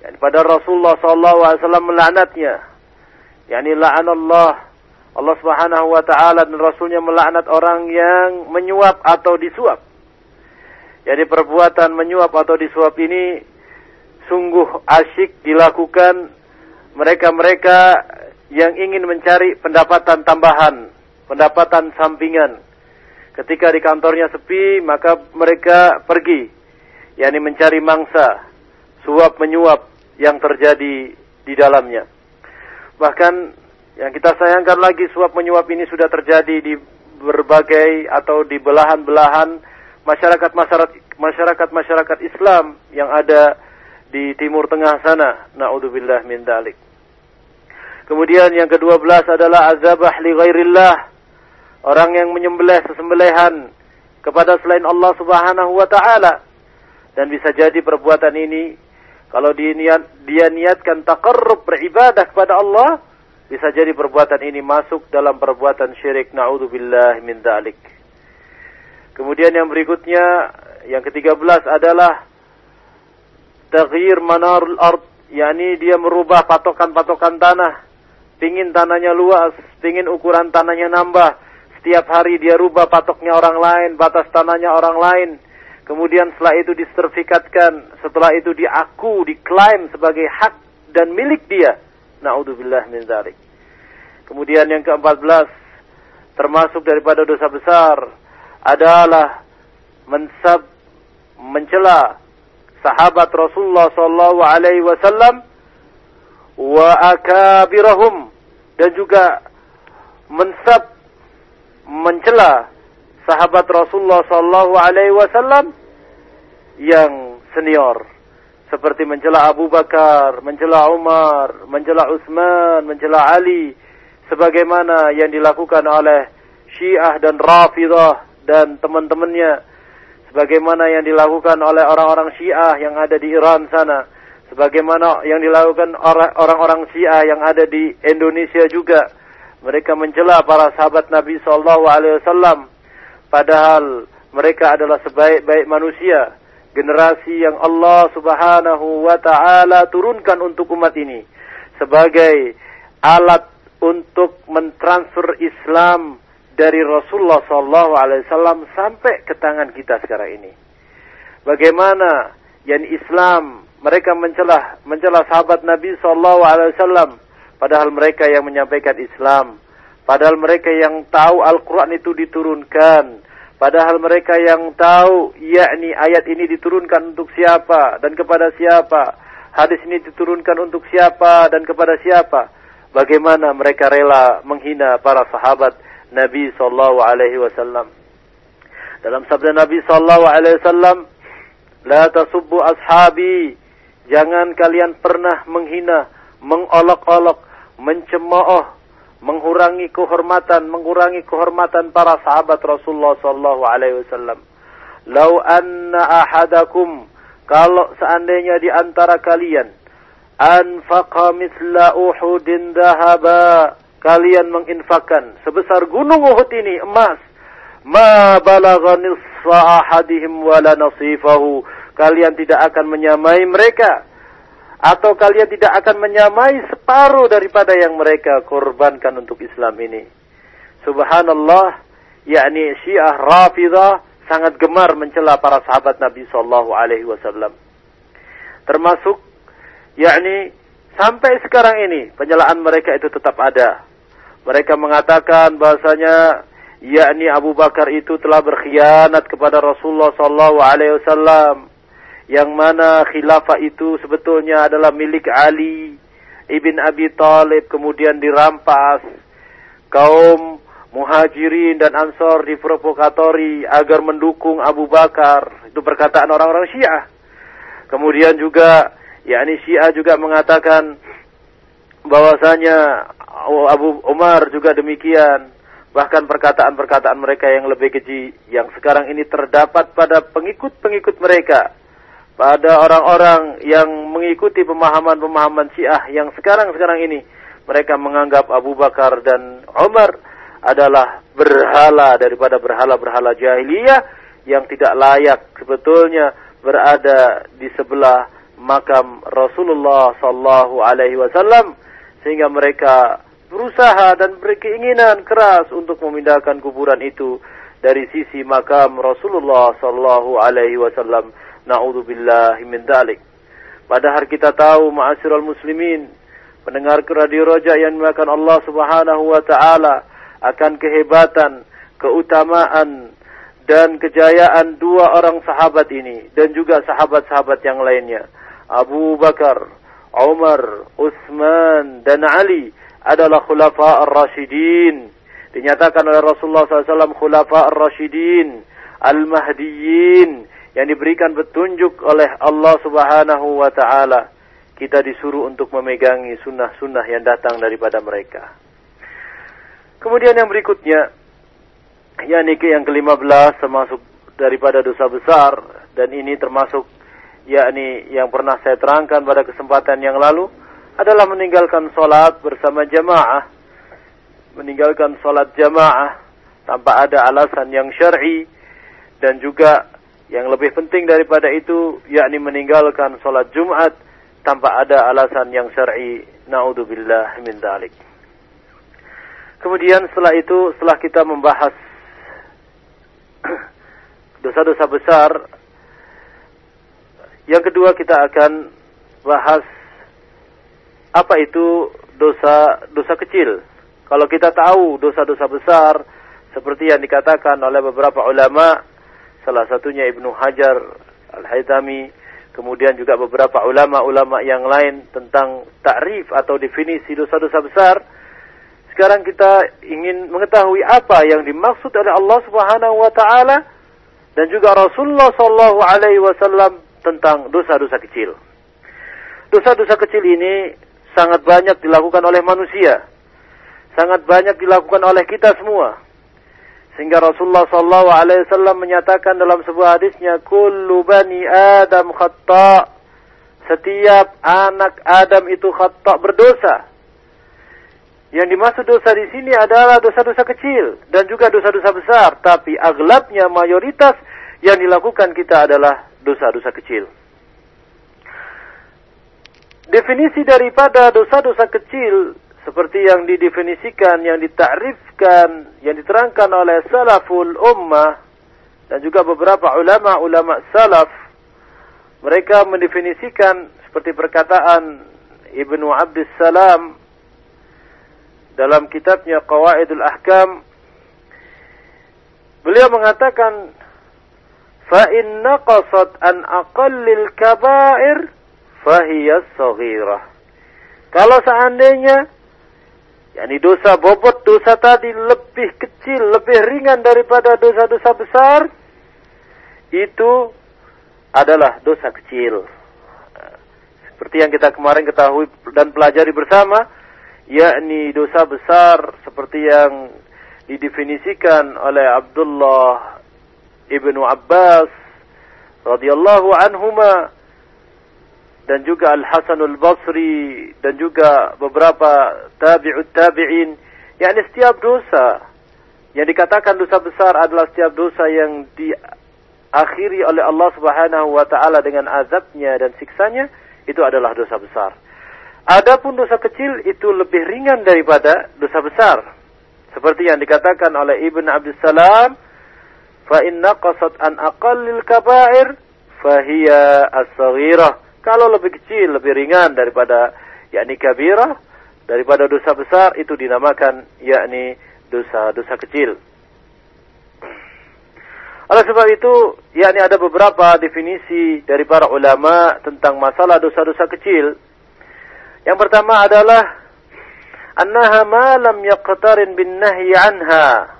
Yani pada Rasulullah SAW melaknatnya. Yani la'an Allah. Allah Subhanahu wa taala dan Rasulnya melaknat orang yang menyuap atau disuap. Jadi perbuatan menyuap atau disuap ini sungguh asyik dilakukan mereka-mereka yang ingin mencari pendapatan tambahan, pendapatan sampingan. Ketika di kantornya sepi, maka mereka pergi, yakni mencari mangsa, suap menyuap yang terjadi di dalamnya. Bahkan yang kita sayangkan lagi suap menyuap ini sudah terjadi di berbagai atau di belahan-belahan masyarakat masyarakat masyarakat masyarakat Islam yang ada di Timur Tengah sana. Naudzubillah min dalik. Kemudian yang kedua belas adalah azabah li ghairillah. Orang yang menyembelih sesembelihan kepada selain Allah Subhanahu wa taala. Dan bisa jadi perbuatan ini kalau dia, niat, dia niatkan takarrub beribadah kepada Allah, bisa jadi perbuatan ini masuk dalam perbuatan syirik. Na'udzubillah min dalik. Kemudian yang berikutnya, yang ketiga belas adalah taghyir manarul ard, yakni dia merubah patokan-patokan tanah. Pingin tanahnya luas, pingin ukuran tanahnya nambah. Setiap hari dia rubah patoknya orang lain, batas tanahnya orang lain Kemudian setelah itu disertifikatkan, setelah itu diaku, diklaim sebagai hak dan milik dia. Naudzubillah min dzalik. Kemudian yang ke-14 termasuk daripada dosa besar adalah mensab mencela sahabat Rasulullah sallallahu alaihi wasallam wa akabirahum dan juga mensab mencela sahabat Rasulullah sallallahu alaihi wasallam yang senior. Seperti mencela Abu Bakar, mencela Umar, mencela Utsman, mencela Ali sebagaimana yang dilakukan oleh Syiah dan Rafidah dan teman-temannya sebagaimana yang dilakukan oleh orang-orang Syiah yang ada di Iran sana sebagaimana yang dilakukan orang-orang Syiah yang ada di Indonesia juga. Mereka mencela para sahabat Nabi sallallahu alaihi wasallam padahal mereka adalah sebaik-baik manusia generasi yang Allah Subhanahu wa taala turunkan untuk umat ini sebagai alat untuk mentransfer Islam dari Rasulullah sallallahu alaihi wasallam sampai ke tangan kita sekarang ini. Bagaimana yang Islam mereka mencela mencela sahabat Nabi sallallahu alaihi wasallam padahal mereka yang menyampaikan Islam, padahal mereka yang tahu Al-Qur'an itu diturunkan, Padahal mereka yang tahu yakni ayat ini diturunkan untuk siapa dan kepada siapa. Hadis ini diturunkan untuk siapa dan kepada siapa. Bagaimana mereka rela menghina para sahabat Nabi sallallahu alaihi wasallam. Dalam sabda Nabi sallallahu alaihi wasallam, "La tasubbu ashabi." Jangan kalian pernah menghina, mengolok-olok, mencemooh mengurangi kehormatan, mengurangi kehormatan para sahabat Rasulullah sallallahu alaihi wasallam. Lau anna ahadakum kalau seandainya di antara kalian anfaqa misla Uhudin dahaba kalian menginfakkan sebesar gunung Uhud ini emas ma balagha nisfa ahadihim wala nasifahu kalian tidak akan menyamai mereka atau kalian tidak akan menyamai separuh daripada yang mereka korbankan untuk Islam ini. Subhanallah, yakni Syiah Rafidah sangat gemar mencela para sahabat Nabi sallallahu alaihi wasallam. Termasuk yakni sampai sekarang ini pencelaan mereka itu tetap ada. Mereka mengatakan bahasanya yakni Abu Bakar itu telah berkhianat kepada Rasulullah sallallahu alaihi wasallam yang mana khilafah itu sebetulnya adalah milik Ali ibn Abi Talib kemudian dirampas kaum muhajirin dan ansor diprovokatori agar mendukung Abu Bakar. Itu perkataan orang-orang Syiah. Kemudian juga yakni Syiah juga mengatakan bahwasanya Abu Umar juga demikian. Bahkan perkataan-perkataan mereka yang lebih keji yang sekarang ini terdapat pada pengikut-pengikut mereka pada orang-orang yang mengikuti pemahaman-pemahaman Syiah yang sekarang-sekarang ini mereka menganggap Abu Bakar dan Umar adalah berhala daripada berhala-berhala jahiliyah yang tidak layak sebetulnya berada di sebelah makam Rasulullah sallallahu alaihi wasallam sehingga mereka berusaha dan berkeinginan keras untuk memindahkan kuburan itu dari sisi makam Rasulullah sallallahu alaihi wasallam Na'udzubillah min dalik. Padahal kita tahu ma'asyiral muslimin mendengar ke radio roja yang dimakan Allah Subhanahu wa taala akan kehebatan, keutamaan dan kejayaan dua orang sahabat ini dan juga sahabat-sahabat yang lainnya. Abu Bakar, Umar, Utsman dan Ali adalah khulafa ar-rasyidin. Dinyatakan oleh Rasulullah SAW khulafa ar-rasyidin, al-mahdiyin yang diberikan petunjuk oleh Allah Subhanahu wa taala. Kita disuruh untuk memegangi sunnah-sunnah yang datang daripada mereka. Kemudian yang berikutnya, yakni yang ke-15 termasuk daripada dosa besar dan ini termasuk yakni yang pernah saya terangkan pada kesempatan yang lalu adalah meninggalkan sholat bersama jamaah meninggalkan sholat jamaah tanpa ada alasan yang syar'i dan juga yang lebih penting daripada itu yakni meninggalkan sholat Jumat tanpa ada alasan yang syar'i. Naudzubillah min dalik. Kemudian setelah itu, setelah kita membahas dosa-dosa besar, yang kedua kita akan bahas apa itu dosa dosa kecil. Kalau kita tahu dosa-dosa besar seperti yang dikatakan oleh beberapa ulama Salah satunya Ibnu Hajar Al-Haytami, kemudian juga beberapa ulama-ulama yang lain tentang takrif atau definisi dosa-dosa besar. Sekarang kita ingin mengetahui apa yang dimaksud oleh Allah Subhanahu wa taala dan juga Rasulullah sallallahu alaihi wasallam tentang dosa-dosa kecil. Dosa-dosa kecil ini sangat banyak dilakukan oleh manusia. Sangat banyak dilakukan oleh kita semua. Sehingga Rasulullah sallallahu alaihi wasallam menyatakan dalam sebuah hadisnya, "Kullu bani Adam khata." Setiap anak Adam itu khata berdosa. Yang dimaksud dosa di sini adalah dosa-dosa kecil dan juga dosa-dosa besar, tapi aglabnya mayoritas yang dilakukan kita adalah dosa-dosa kecil. Definisi daripada dosa-dosa kecil seperti yang didefinisikan, yang ditakrifkan, yang diterangkan oleh salaful ummah dan juga beberapa ulama-ulama salaf mereka mendefinisikan seperti perkataan Ibnu Abdus Salam dalam kitabnya Qawaidul Ahkam. Beliau mengatakan fa in an aqallil kaba'ir fahiya saghirah. Kalau seandainya yakni dosa bobot dosa tadi lebih kecil, lebih ringan daripada dosa-dosa besar, itu adalah dosa kecil. Seperti yang kita kemarin ketahui dan pelajari bersama, yakni dosa besar seperti yang didefinisikan oleh Abdullah ibnu Abbas radhiyallahu anhuma dan juga Al Hasanul Basri dan juga beberapa tabi'ut tabi'in yakni setiap dosa yang dikatakan dosa besar adalah setiap dosa yang diakhiri oleh Allah Subhanahu wa taala dengan azabnya dan siksanya itu adalah dosa besar. Adapun dosa kecil itu lebih ringan daripada dosa besar. Seperti yang dikatakan oleh Ibn Abdus Salam, fa inna qasat an aqallil kaba'ir fahiya as-saghirah kalau lebih kecil, lebih ringan daripada yakni kabirah, daripada dosa besar itu dinamakan yakni dosa-dosa kecil. Oleh sebab itu, yakni ada beberapa definisi dari para ulama tentang masalah dosa-dosa kecil. Yang pertama adalah annaha ma lam yaqtarin bin nahyi anha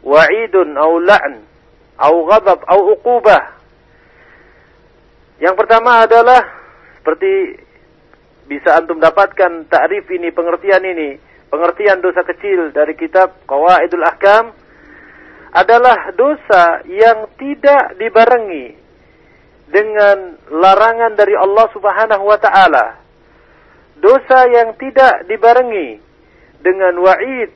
wa'idun aw la'n aw ghadab aw uqubah yang pertama adalah seperti bisa antum dapatkan takrif ini, pengertian ini, pengertian dosa kecil dari kitab Qawaidul Ahkam adalah dosa yang tidak dibarengi dengan larangan dari Allah Subhanahu wa taala. Dosa yang tidak dibarengi dengan wa'id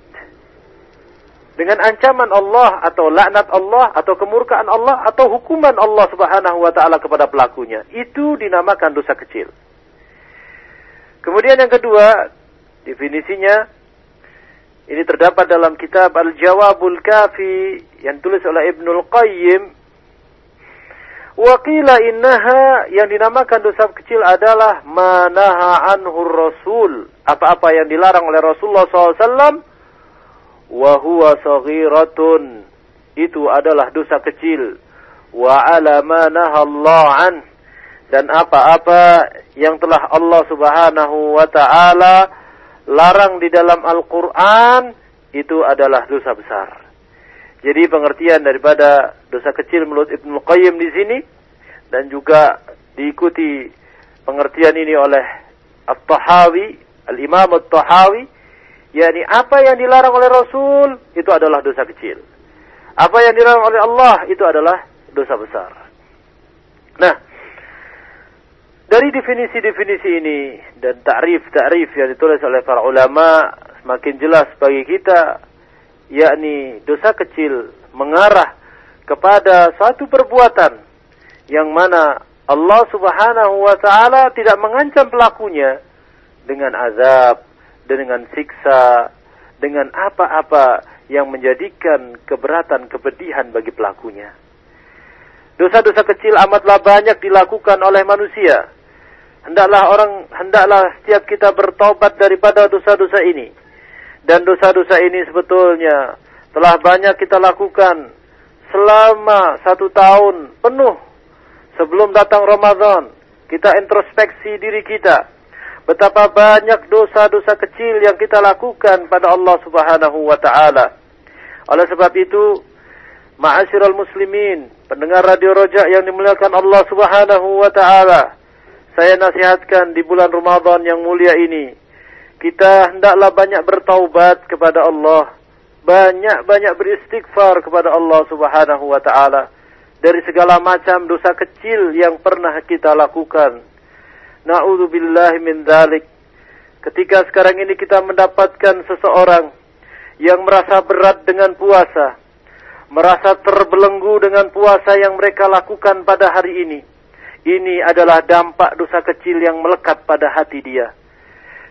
dengan ancaman Allah atau laknat Allah atau kemurkaan Allah atau hukuman Allah Subhanahu wa taala kepada pelakunya. Itu dinamakan dosa kecil. Kemudian yang kedua, definisinya ini terdapat dalam kitab Al-Jawabul Kafi yang tulis oleh Ibnul Qayyim. Wakila innaha yang dinamakan dosa kecil adalah manaha anhur rasul. Apa-apa yang dilarang oleh Rasulullah SAW wa huwa saghiratun. Itu adalah dosa kecil. Wa ala ma an. Dan apa-apa yang telah Allah Subhanahu wa taala larang di dalam Al-Qur'an itu adalah dosa besar. Jadi pengertian daripada dosa kecil menurut Ibnu Qayyim di sini dan juga diikuti pengertian ini oleh At-Tahawi, Al-Imam At-Tahawi yakni apa yang dilarang oleh Rasul itu adalah dosa kecil. Apa yang dilarang oleh Allah itu adalah dosa besar. Nah, dari definisi-definisi ini dan ta'rif-ta'rif yang ditulis oleh para ulama semakin jelas bagi kita yakni dosa kecil mengarah kepada suatu perbuatan yang mana Allah Subhanahu wa taala tidak mengancam pelakunya dengan azab dengan siksa, dengan apa-apa yang menjadikan keberatan, kepedihan bagi pelakunya. Dosa-dosa kecil amatlah banyak dilakukan oleh manusia. Hendaklah orang, hendaklah setiap kita bertobat daripada dosa-dosa ini. Dan dosa-dosa ini sebetulnya telah banyak kita lakukan selama satu tahun penuh sebelum datang Ramadan, kita introspeksi diri kita. Betapa banyak dosa-dosa kecil yang kita lakukan pada Allah Subhanahu wa taala. Oleh sebab itu, ma'asyiral muslimin, pendengar Radio Rojak yang dimuliakan Allah Subhanahu wa taala, saya nasihatkan di bulan Ramadan yang mulia ini, kita hendaklah banyak bertaubat kepada Allah, banyak-banyak beristighfar kepada Allah Subhanahu wa taala dari segala macam dosa kecil yang pernah kita lakukan. Na'udzubillah min dzalik. Ketika sekarang ini kita mendapatkan seseorang yang merasa berat dengan puasa, merasa terbelenggu dengan puasa yang mereka lakukan pada hari ini. Ini adalah dampak dosa kecil yang melekat pada hati dia.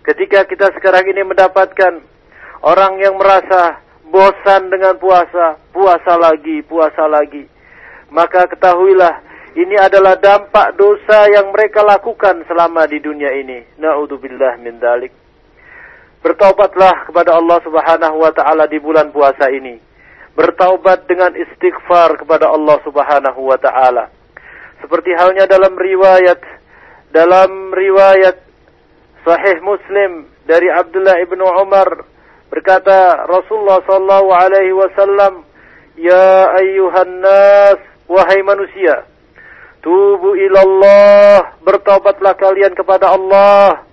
Ketika kita sekarang ini mendapatkan orang yang merasa bosan dengan puasa, puasa lagi, puasa lagi. Maka ketahuilah ini adalah dampak dosa yang mereka lakukan selama di dunia ini. Naudzubillah min dalik. Bertaubatlah kepada Allah Subhanahu wa taala di bulan puasa ini. Bertaubat dengan istighfar kepada Allah Subhanahu wa taala seperti halnya dalam riwayat dalam riwayat Sahih Muslim dari Abdullah ibnu Umar berkata Rasulullah sallallahu alaihi wasallam Ya ayyuhan nas wahai manusia tubu ilallah bertaubatlah kalian kepada Allah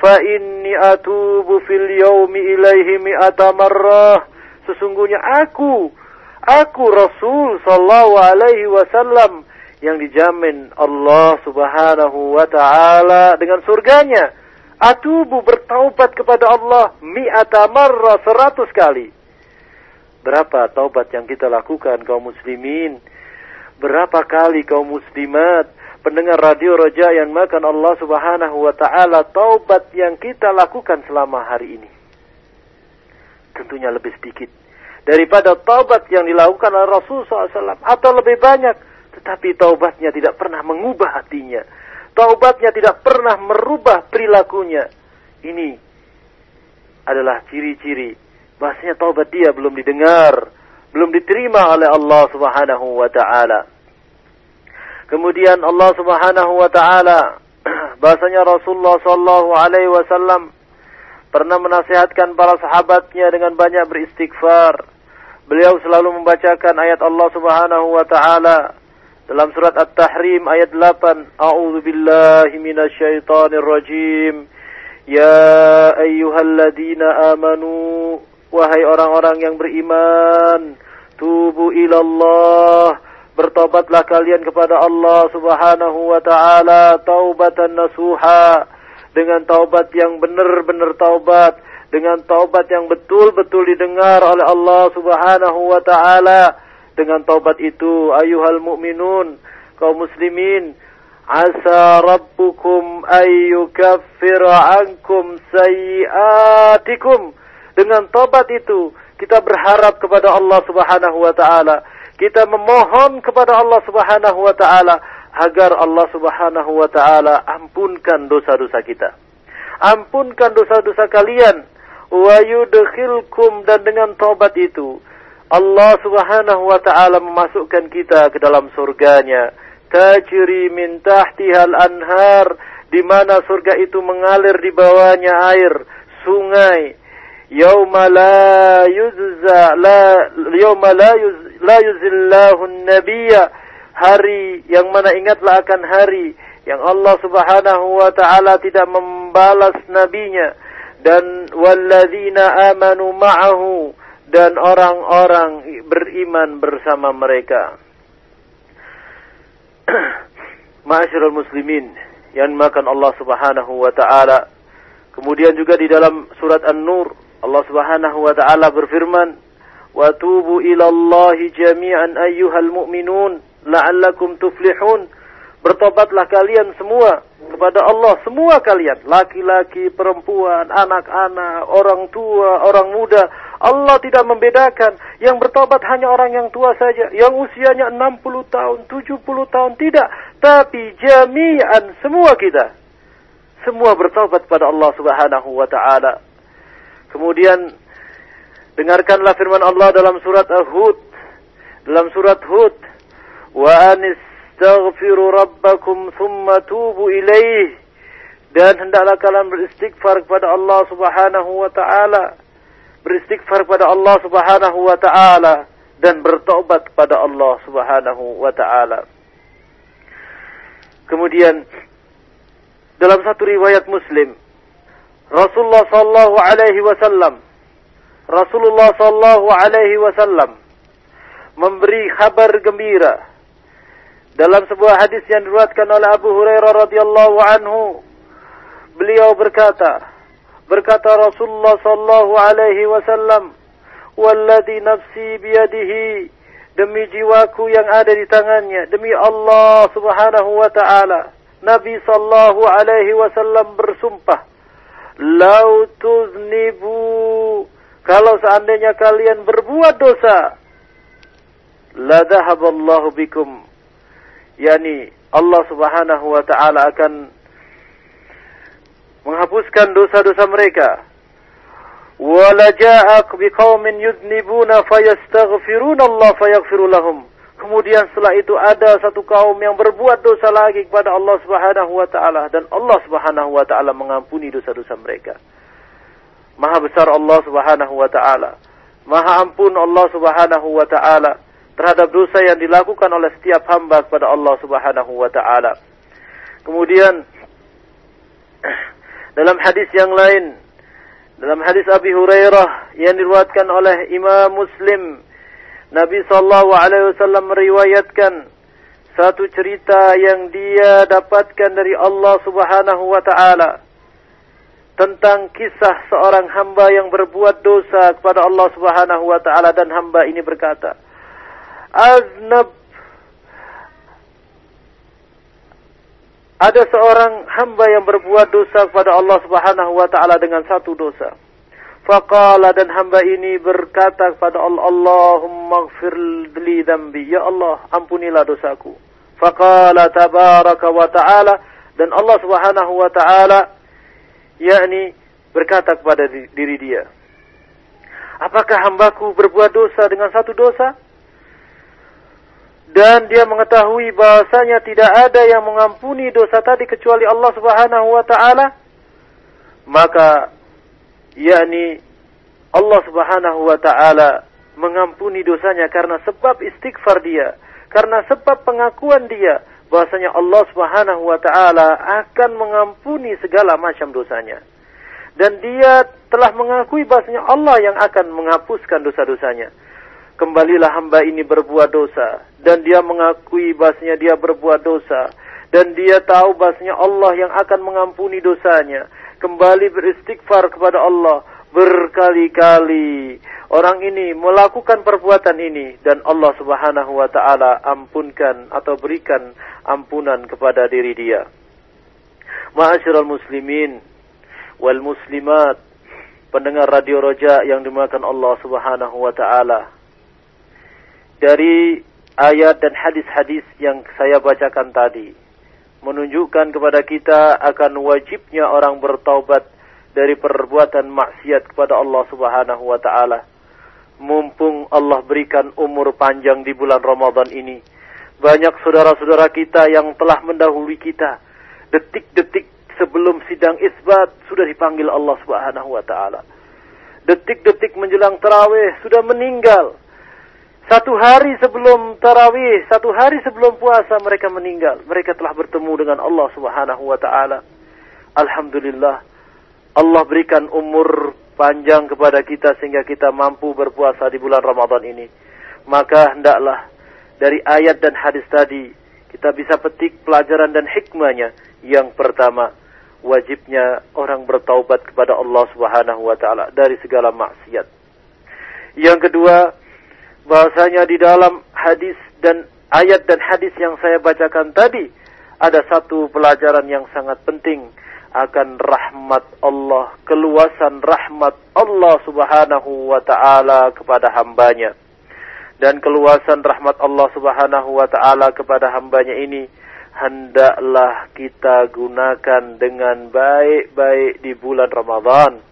fa inni atubu fil yaumi ilaihi mi'ata marrah sesungguhnya aku aku Rasul sallallahu alaihi wasallam yang dijamin Allah Subhanahu wa taala dengan surganya. Atubu bertaubat kepada Allah mi'ata marra seratus kali. Berapa taubat yang kita lakukan kaum muslimin? Berapa kali kaum muslimat pendengar radio roja yang makan Allah Subhanahu wa taala taubat yang kita lakukan selama hari ini? Tentunya lebih sedikit daripada taubat yang dilakukan oleh Rasul SAW atau lebih banyak tetapi taubatnya tidak pernah mengubah hatinya. Taubatnya tidak pernah merubah perilakunya. Ini adalah ciri-ciri bahasanya taubat dia belum didengar, belum diterima oleh Allah Subhanahu wa taala. Kemudian Allah Subhanahu wa taala bahasanya Rasulullah sallallahu alaihi wasallam pernah menasihatkan para sahabatnya dengan banyak beristighfar. Beliau selalu membacakan ayat Allah Subhanahu wa taala dalam surat At-Tahrim ayat 8, A'udzu billahi minasyaitonir rajim. Ya ayyuhalladzina amanu wahai orang-orang yang beriman, tubu ilallah, bertobatlah kalian kepada Allah Subhanahu wa taala taubatan nasuha. Dengan taubat yang benar-benar taubat. Dengan taubat yang betul-betul didengar oleh Allah Subhanahu wa taala. Dengan taubat itu ayuhal mu'minun kaum muslimin asa rabbukum ayyukaffira ankum sayiatikum dengan taubat itu kita berharap kepada Allah Subhanahu wa taala kita memohon kepada Allah Subhanahu wa taala agar Allah Subhanahu wa taala ampunkan dosa-dosa kita ampunkan dosa-dosa kalian wa yudkhilkum dan dengan taubat itu Allah Subhanahu wa taala memasukkan kita ke dalam surganya. Tajri min tahtihal anhar di mana surga itu mengalir di bawahnya air, sungai. Yauma la yuzza la yauma la yuz, la yuzillahu nabiyya hari yang mana ingatlah akan hari yang Allah Subhanahu wa taala tidak membalas nabinya dan walladzina amanu ma'ahu dan orang-orang beriman bersama mereka. Ma'asyiral muslimin yang makan Allah Subhanahu wa taala. Kemudian juga di dalam surat An-Nur Allah Subhanahu wa taala berfirman, "Wa tubu ila Allah jami'an ayyuhal mu'minun la'allakum tuflihun." Bertobatlah kalian semua kepada Allah, semua kalian, laki-laki, perempuan, anak-anak, orang tua, orang muda, Allah tidak membedakan. Yang bertobat hanya orang yang tua saja. Yang usianya 60 tahun, 70 tahun. Tidak. Tapi jami'an semua kita. Semua bertobat pada Allah subhanahu wa ta'ala. Kemudian dengarkanlah firman Allah dalam surat Hud. Dalam surat Hud. Wa anis Wastaghfiru rabbakum thumma tubu ilaih. Dan hendaklah kalian beristighfar kepada Allah Subhanahu wa taala. Beristighfar kepada Allah Subhanahu wa taala dan bertobat kepada Allah Subhanahu wa taala. Kemudian dalam satu riwayat Muslim Rasulullah sallallahu alaihi wasallam. Rasulullah sallallahu alaihi wasallam memberi kabar gembira dalam sebuah hadis yang diriwayatkan oleh Abu Hurairah radhiyallahu anhu. Beliau berkata berkata Rasulullah sallallahu alaihi wasallam walladhi nafsi biyadihi demi jiwaku yang ada di tangannya demi Allah Subhanahu wa taala. Nabi sallallahu alaihi wasallam bersumpah, "Lau tuznibu kalau seandainya kalian berbuat dosa, la dhahaballahu bikum." Yani Allah Subhanahu wa taala akan menghapuskan dosa-dosa mereka. Wala ja'ak biqaumin yudnibuna fayastaghfiruna Allah fayaghfiru lahum. Kemudian setelah itu ada satu kaum yang berbuat dosa lagi kepada Allah Subhanahu wa taala dan Allah Subhanahu wa taala mengampuni dosa-dosa mereka. Maha besar Allah Subhanahu wa taala. Maha ampun Allah Subhanahu wa taala terhadap dosa yang dilakukan oleh setiap hamba kepada Allah Subhanahu wa taala. Kemudian dalam hadis yang lain dalam hadis Abi Hurairah yang diriwayatkan oleh Imam Muslim Nabi sallallahu alaihi wasallam meriwayatkan satu cerita yang dia dapatkan dari Allah Subhanahu wa taala tentang kisah seorang hamba yang berbuat dosa kepada Allah Subhanahu wa taala dan hamba ini berkata Aznab Ada seorang hamba yang berbuat dosa kepada Allah Subhanahu wa taala dengan satu dosa. Faqala dan hamba ini berkata kepada Allah, Allahumma gfir li dambi. Ya Allah, ampunilah dosaku. Faqala tabaraka wa ta'ala. Dan Allah subhanahu wa ta'ala, yakni berkata kepada diri dia. Apakah hambaku berbuat dosa dengan satu dosa? Dan dia mengetahui bahasanya tidak ada yang mengampuni dosa tadi kecuali Allah subhanahu wa ta'ala. Maka yakni Allah Subhanahu wa taala mengampuni dosanya karena sebab istighfar dia, karena sebab pengakuan dia bahwasanya Allah Subhanahu wa taala akan mengampuni segala macam dosanya. Dan dia telah mengakui bahwasanya Allah yang akan menghapuskan dosa-dosanya. Kembalilah hamba ini berbuat dosa dan dia mengakui bahwasanya dia berbuat dosa dan dia tahu bahwasanya Allah yang akan mengampuni dosanya kembali beristighfar kepada Allah berkali-kali. Orang ini melakukan perbuatan ini dan Allah Subhanahu wa taala ampunkan atau berikan ampunan kepada diri dia. Ma'asyiral muslimin wal muslimat, pendengar radio Roja yang dimuliakan Allah Subhanahu wa taala. Dari ayat dan hadis-hadis yang saya bacakan tadi, menunjukkan kepada kita akan wajibnya orang bertaubat dari perbuatan maksiat kepada Allah Subhanahu wa taala. Mumpung Allah berikan umur panjang di bulan Ramadan ini, banyak saudara-saudara kita yang telah mendahului kita. Detik-detik sebelum sidang isbat sudah dipanggil Allah Subhanahu wa taala. Detik-detik menjelang tarawih sudah meninggal. Satu hari sebelum tarawih, satu hari sebelum puasa mereka meninggal. Mereka telah bertemu dengan Allah Subhanahu wa taala. Alhamdulillah Allah berikan umur panjang kepada kita sehingga kita mampu berpuasa di bulan Ramadan ini. Maka hendaklah dari ayat dan hadis tadi kita bisa petik pelajaran dan hikmahnya. Yang pertama, wajibnya orang bertaubat kepada Allah Subhanahu wa taala dari segala maksiat. Yang kedua, bahwasanya di dalam hadis dan ayat dan hadis yang saya bacakan tadi ada satu pelajaran yang sangat penting akan rahmat Allah, keluasan rahmat Allah Subhanahu wa taala kepada hambanya. Dan keluasan rahmat Allah Subhanahu wa taala kepada hambanya ini hendaklah kita gunakan dengan baik-baik di bulan Ramadan.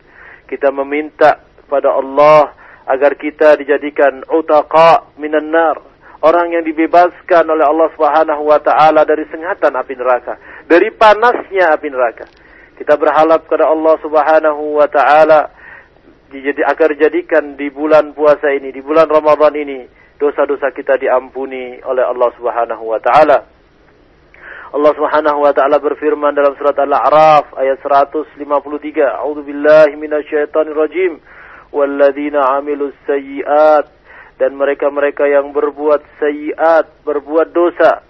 Kita meminta kepada Allah agar kita dijadikan utaqa minan nar, orang yang dibebaskan oleh Allah Subhanahu wa taala dari sengatan api neraka, dari panasnya api neraka. Kita berharap kepada Allah Subhanahu wa taala jadi agar jadikan di bulan puasa ini, di bulan Ramadan ini, dosa-dosa kita diampuni oleh Allah Subhanahu wa taala. Allah Subhanahu wa taala berfirman dalam surat Al-A'raf ayat 153, A'udzu billahi minasyaitonir rajim. Walladzina 'amilus sayyi'at dan mereka-mereka yang berbuat sayiat, berbuat dosa.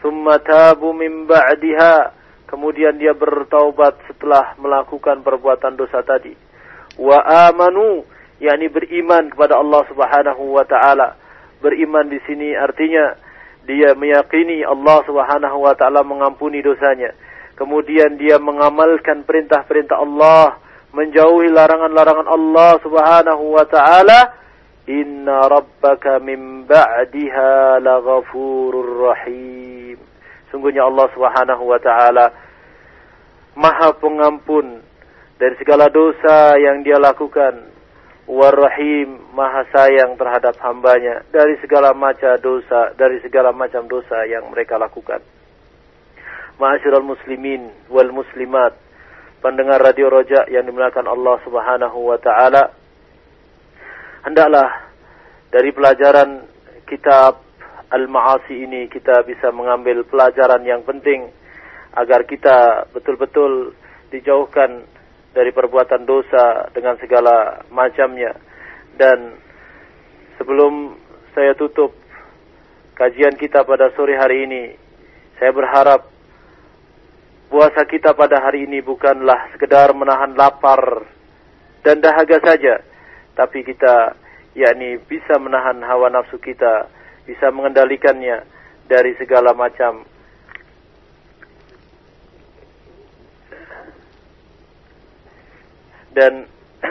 Thumma tabu min ba'diha. Kemudian dia bertaubat setelah melakukan perbuatan dosa tadi. Wa amanu, yakni beriman kepada Allah Subhanahu wa taala. Beriman di sini artinya dia meyakini Allah Subhanahu wa taala mengampuni dosanya. Kemudian dia mengamalkan perintah-perintah Allah, menjauhi larangan-larangan Allah Subhanahu wa taala Inna rabbaka min ba'diha laghafurur rahim. Sungguhnya Allah Subhanahu wa taala Maha Pengampun dari segala dosa yang dia lakukan. Warrahim Maha sayang terhadap hambanya dari segala macam dosa, dari segala macam dosa yang mereka lakukan. Ma'asyiral muslimin wal muslimat, pendengar radio Roja yang dimuliakan Allah Subhanahu wa taala hendaklah dari pelajaran kitab Al-Ma'asi ini kita bisa mengambil pelajaran yang penting agar kita betul-betul dijauhkan dari perbuatan dosa dengan segala macamnya. Dan sebelum saya tutup kajian kita pada sore hari ini, saya berharap puasa kita pada hari ini bukanlah sekedar menahan lapar dan dahaga saja, tapi kita yakni bisa menahan hawa nafsu kita, bisa mengendalikannya dari segala macam. Dan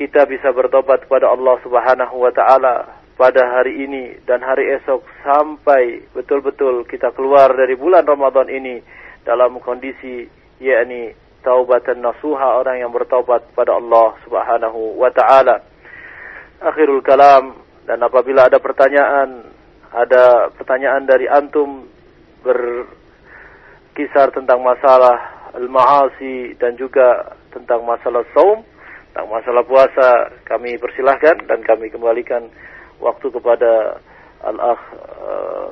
kita bisa bertobat kepada Allah Subhanahu wa taala pada hari ini dan hari esok sampai betul-betul kita keluar dari bulan Ramadan ini dalam kondisi yakni taubatan nasuha orang yang bertobat pada Allah Subhanahu wa taala. Akhirul kalam dan apabila ada pertanyaan ada pertanyaan dari antum berkisar tentang masalah al-ma'asi dan juga tentang masalah saum tentang masalah puasa kami persilahkan dan kami kembalikan waktu kepada al-akh uh,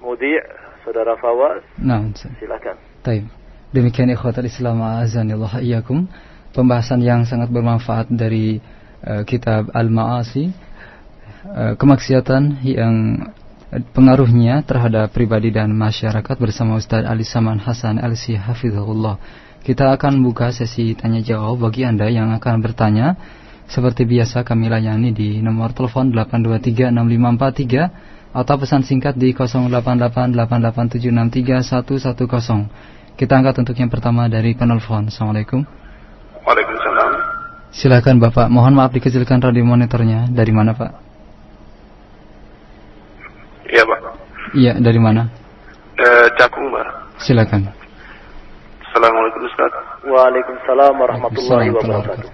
Mudi' saudara Fawaz nah, silakan Taib. demikian ikhwatal Islam azanillah iyyakum pembahasan yang sangat bermanfaat dari Eh, kitab Al-Ma'asi uh, kemaksiatan yang pengaruhnya terhadap pribadi dan masyarakat bersama Ustaz Ali Saman Hasan LC Hafizahullah. Kita akan buka sesi tanya jawab bagi Anda yang akan bertanya. Seperti biasa kami layani di nomor telepon 8236543 atau pesan singkat di 088887631110. Kita angkat untuk yang pertama dari penelpon. Assalamualaikum. Waalaikumsalam. Silakan Bapak, mohon maaf dikecilkan radio monitornya. Dari mana Pak? Iya Pak. Iya, dari mana? Eh, Cakung Pak. Silakan. Assalamualaikum Ustaz. Waalaikumsalam warahmatullahi wabarakatuh.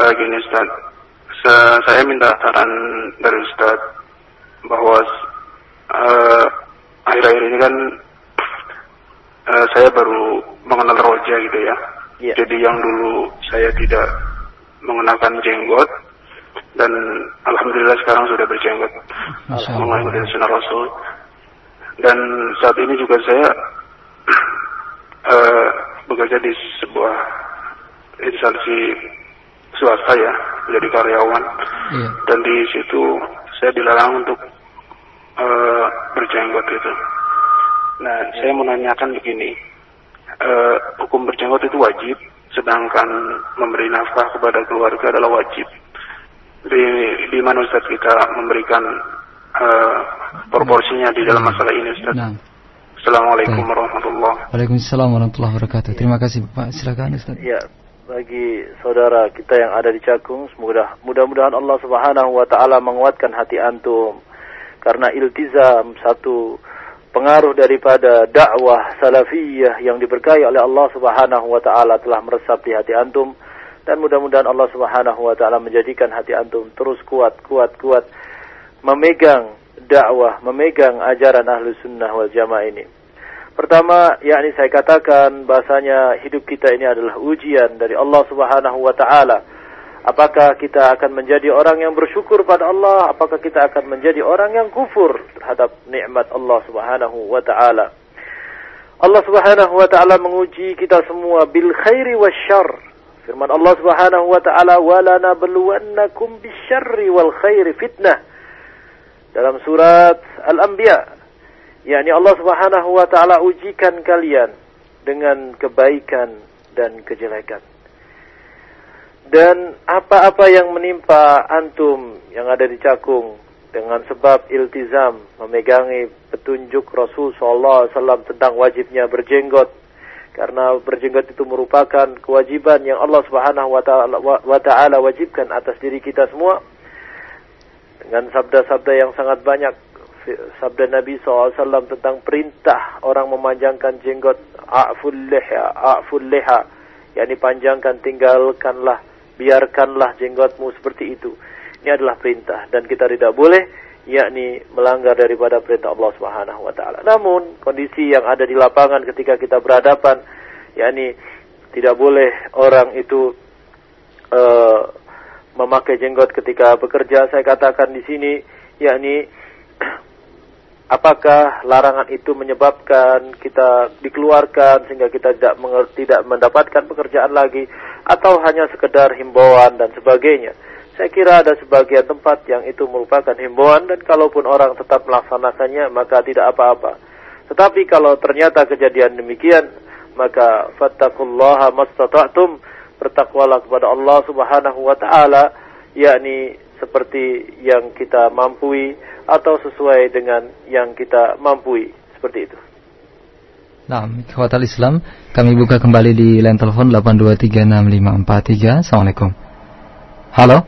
Uh, gini Ustaz, Se saya minta saran dari Ustaz bahwa uh, akhir-akhir ini kan uh, saya baru mengenal roja gitu ya Yeah. Jadi yang dulu saya tidak mengenakan jenggot dan alhamdulillah sekarang sudah berjenggot mengikuti sunnah Rasul. Dan saat ini juga saya uh, bekerja di sebuah instansi swasta ya, menjadi karyawan. Yeah. Dan di situ saya dilarang untuk uh, berjenggot itu. Nah, saya menanyakan begini uh, hukum berjenggot itu wajib, sedangkan memberi nafkah kepada keluarga adalah wajib. Di, di mana Ustaz kita memberikan uh, proporsinya di dalam masalah ini Ustaz? Nah. Assalamualaikum warahmatullahi wabarakatuh. Waalaikumsalam warahmatullahi wabarakatuh. Terima kasih Pak. Silakan Ustaz. Ya, bagi saudara kita yang ada di Cakung, semoga mudah-mudahan Allah Subhanahu wa taala menguatkan hati antum karena iltizam satu pengaruh daripada dakwah salafiyah yang diberkahi oleh Allah Subhanahu wa taala telah meresap di hati antum dan mudah-mudahan Allah Subhanahu wa taala menjadikan hati antum terus kuat kuat kuat memegang dakwah, memegang ajaran ahlu sunnah wal jamaah ini. Pertama, yakni saya katakan bahasanya hidup kita ini adalah ujian dari Allah Subhanahu wa taala. Apakah kita akan menjadi orang yang bersyukur pada Allah? Apakah kita akan menjadi orang yang kufur terhadap nikmat Allah Subhanahu wa taala? Allah Subhanahu wa taala menguji kita semua bil khairi wasyarr. Firman Allah Subhanahu wa taala, "Wala nabluwannakum bisyarri wal khairi fitnah." Dalam surat Al-Anbiya yakni Allah Subhanahu wa taala ujikan kalian dengan kebaikan dan kejelekan. Dan apa-apa yang menimpa antum yang ada di cakung dengan sebab iltizam memegangi petunjuk Rasul sallallahu alaihi wasallam tentang wajibnya berjenggot. Karena berjenggot itu merupakan kewajiban yang Allah Subhanahu wa taala wajibkan atas diri kita semua. Dengan sabda-sabda yang sangat banyak sabda Nabi SAW tentang perintah orang memanjangkan jenggot a'ful liha a'ful liha. Yakni panjangkan tinggalkanlah biarkanlah jenggotmu seperti itu. Ini adalah perintah dan kita tidak boleh yakni melanggar daripada perintah Allah Subhanahu wa taala. Namun kondisi yang ada di lapangan ketika kita berhadapan yakni tidak boleh orang itu uh, memakai jenggot ketika bekerja. Saya katakan di sini yakni apakah larangan itu menyebabkan kita dikeluarkan sehingga kita tidak tidak mendapatkan pekerjaan lagi atau hanya sekedar himbauan dan sebagainya. Saya kira ada sebagian tempat yang itu merupakan himbauan dan kalaupun orang tetap melaksanakannya maka tidak apa-apa. Tetapi kalau ternyata kejadian demikian maka fattakullaha mastata'tum bertakwalah kepada Allah Subhanahu wa taala yakni seperti yang kita mampu atau sesuai dengan yang kita mampu seperti itu. Nah, khawatir Islam, kami buka kembali di line telepon 8236543. Assalamualaikum. Halo.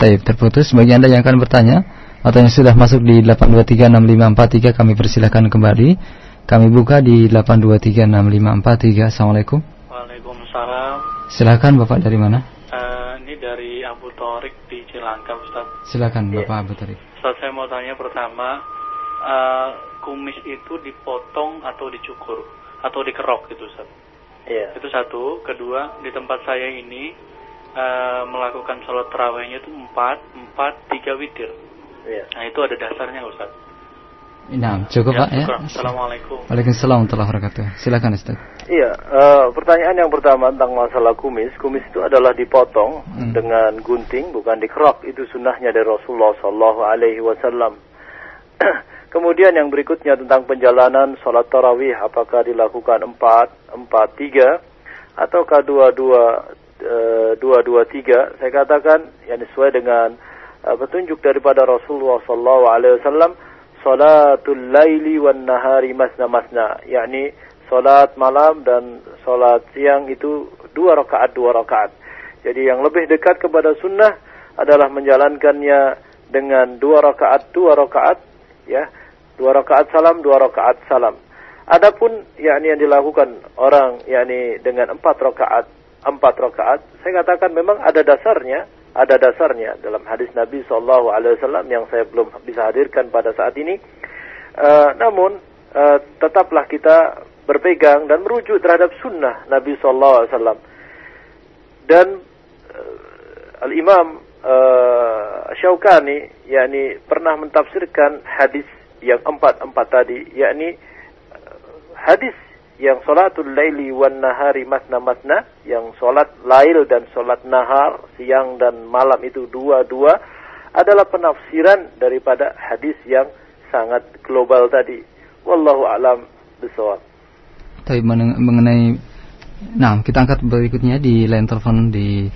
Taib terputus. Bagi Anda yang akan bertanya atau yang sudah masuk di 8236543 kami persilahkan kembali. Kami buka di 8236543. Assalamualaikum. Waalaikumsalam. Silakan Bapak dari mana? Torik di Cilangkap, Ustaz. Silakan Bapak Abu Torik. Ustaz saya mau tanya pertama, uh, kumis itu dipotong atau dicukur atau dikerok gitu Ustaz? Iya. Itu satu. Kedua, di tempat saya ini uh, melakukan sholat terawihnya itu empat, empat, tiga witir. Iya. Nah itu ada dasarnya Ustaz. Nah, cukup ya, Pak ya. Assalamualaikum. Waalaikumsalam warahmatullahi wabarakatuh. Silakan Ustaz. Iya, uh, pertanyaan yang pertama tentang masalah kumis. Kumis itu adalah dipotong hmm. dengan gunting, bukan dikerok. Itu sunnahnya dari Rasulullah Sallallahu Alaihi Wasallam. Kemudian yang berikutnya tentang penjalanan sholat tarawih, apakah dilakukan empat, empat tiga, ataukah dua dua uh, dua dua tiga? Saya katakan yang sesuai dengan uh, petunjuk daripada Rasulullah Sallallahu Alaihi Wasallam salatul laili wan nahari masna masna. Yakni salat malam dan salat siang itu dua rakaat dua rakaat. Jadi yang lebih dekat kepada sunnah adalah menjalankannya dengan dua rakaat dua rakaat ya. Dua rakaat salam dua rakaat salam. Adapun yakni yang dilakukan orang yakni dengan empat rakaat empat rakaat saya katakan memang ada dasarnya ada dasarnya dalam hadis Nabi Shallallahu Alaihi Wasallam yang saya belum bisa hadirkan pada saat ini. Uh, namun uh, tetaplah kita berpegang dan merujuk terhadap sunnah Nabi Shallallahu Alaihi Wasallam. Dan uh, Al Imam uh, Syaukani, yakni pernah mentafsirkan hadis yang empat empat tadi, yakni uh, hadis yang salatul laili wan nahari masna masna, yang salat lail dan salat nahar, siang dan malam itu dua-dua adalah penafsiran daripada hadis yang sangat global tadi. Wallahu alam bisawab. Tapi mengenai Nah, kita angkat berikutnya di line telepon di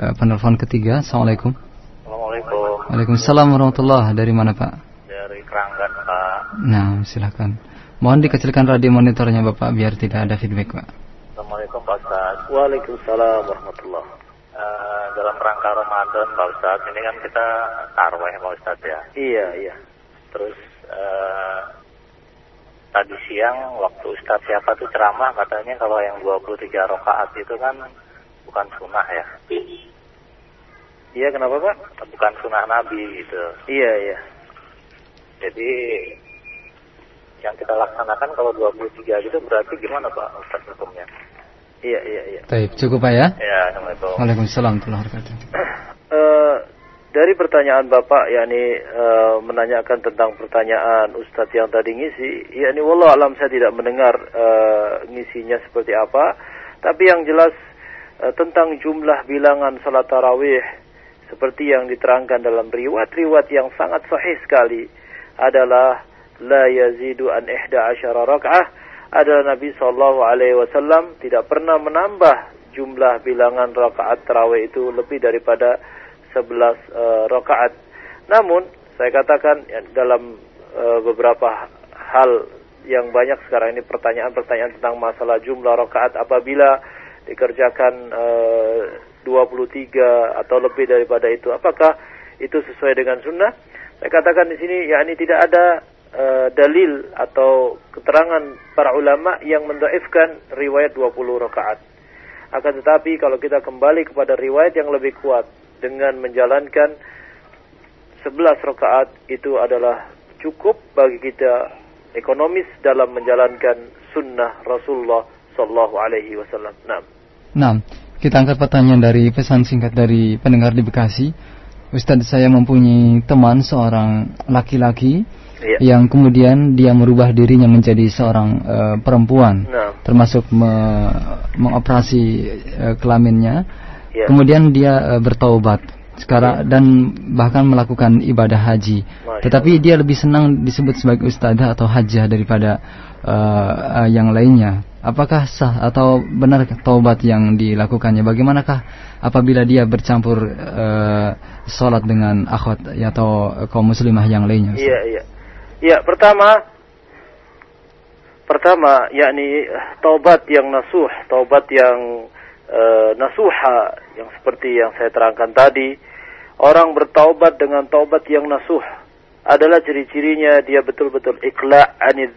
uh, penelpon ketiga. Assalamualaikum. Assalamualaikum. Waalaikumsalam warahmatullahi Dari mana Pak? Dari Keranggan Pak. Nah, silakan. Mohon dikecilkan radio monitornya Bapak biar tidak ada feedback Pak. Assalamualaikum Pak Ustaz. Waalaikumsalam warahmatullah. Uh, dalam rangka Ramadan Pak Ustaz, ini kan kita tarweh Pak Ustaz ya. Iya, iya. Terus uh, tadi siang waktu Ustaz siapa tuh ceramah katanya kalau yang 23 rakaat itu kan bukan sunnah ya. Iya, kenapa Pak? Bukan sunnah Nabi gitu. Iya, iya. Jadi yang kita laksanakan kalau 23 gitu berarti gimana Pak Ustaz hukumnya? Iya, iya, iya. Baik, cukup Pak ya? Ya, Assalamualaikum. Waalaikumsalam warahmatullahi wabarakatuh. Uh, dari pertanyaan Bapak yakni uh, menanyakan tentang pertanyaan Ustadz yang tadi ngisi, yakni wallah alam saya tidak mendengar uh, ngisinya seperti apa, tapi yang jelas uh, tentang jumlah bilangan salat tarawih seperti yang diterangkan dalam riwayat-riwayat yang sangat sahih sekali adalah la yazidu an ihda asyara rak'ah adalah Nabi Shallallahu Alaihi Wasallam tidak pernah menambah jumlah bilangan rakaat tarawih itu lebih daripada 11 uh, rakaat. Namun saya katakan ya, dalam uh, beberapa hal yang banyak sekarang ini pertanyaan-pertanyaan tentang masalah jumlah rakaat apabila dikerjakan uh, 23 atau lebih daripada itu apakah itu sesuai dengan sunnah saya katakan di sini ya ini tidak ada uh, dalil atau keterangan para ulama yang mendaifkan riwayat 20 rakaat akan tetapi kalau kita kembali kepada riwayat yang lebih kuat dengan menjalankan 11 rakaat itu adalah cukup bagi kita ekonomis dalam menjalankan sunnah Rasulullah Sallallahu Alaihi Wasallam. Nah, kita angkat pertanyaan dari pesan singkat dari pendengar di Bekasi. Ustadz saya mempunyai teman seorang laki-laki ya. yang kemudian dia merubah dirinya menjadi seorang uh, perempuan, nah. termasuk me mengoperasi uh, kelaminnya. Ya. Kemudian dia uh, bertaubat sekarang ya. dan bahkan melakukan ibadah haji. Masya Tetapi dia lebih senang disebut sebagai ustadzah atau hajah daripada uh, uh, yang lainnya. Apakah sah atau benar taubat yang dilakukannya? Bagaimanakah apabila dia bercampur uh, sholat dengan akhwat atau kaum muslimah yang lainnya? Iya, iya. Ya, pertama pertama yakni taubat yang nasuh, taubat yang uh, nasuha yang seperti yang saya terangkan tadi. Orang bertaubat dengan taubat yang nasuh adalah ciri-cirinya dia betul-betul ikhla' anid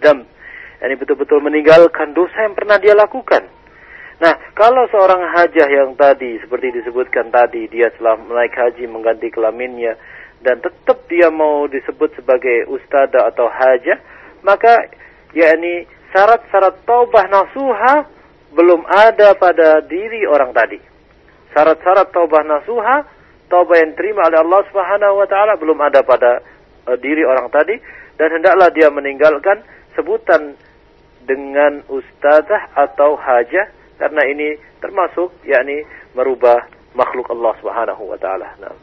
ini betul-betul meninggalkan dosa yang pernah dia lakukan. Nah, kalau seorang hajah yang tadi, seperti disebutkan tadi, dia setelah menaik haji mengganti kelaminnya, dan tetap dia mau disebut sebagai ustada atau hajah, maka yakni syarat-syarat taubah nasuha belum ada pada diri orang tadi. Syarat-syarat taubah nasuha, taubah yang terima oleh Allah Subhanahu wa taala belum ada pada uh, diri orang tadi dan hendaklah dia meninggalkan sebutan dengan ustazah atau hajah karena ini termasuk yakni merubah makhluk Allah Subhanahu wa taala. Nah.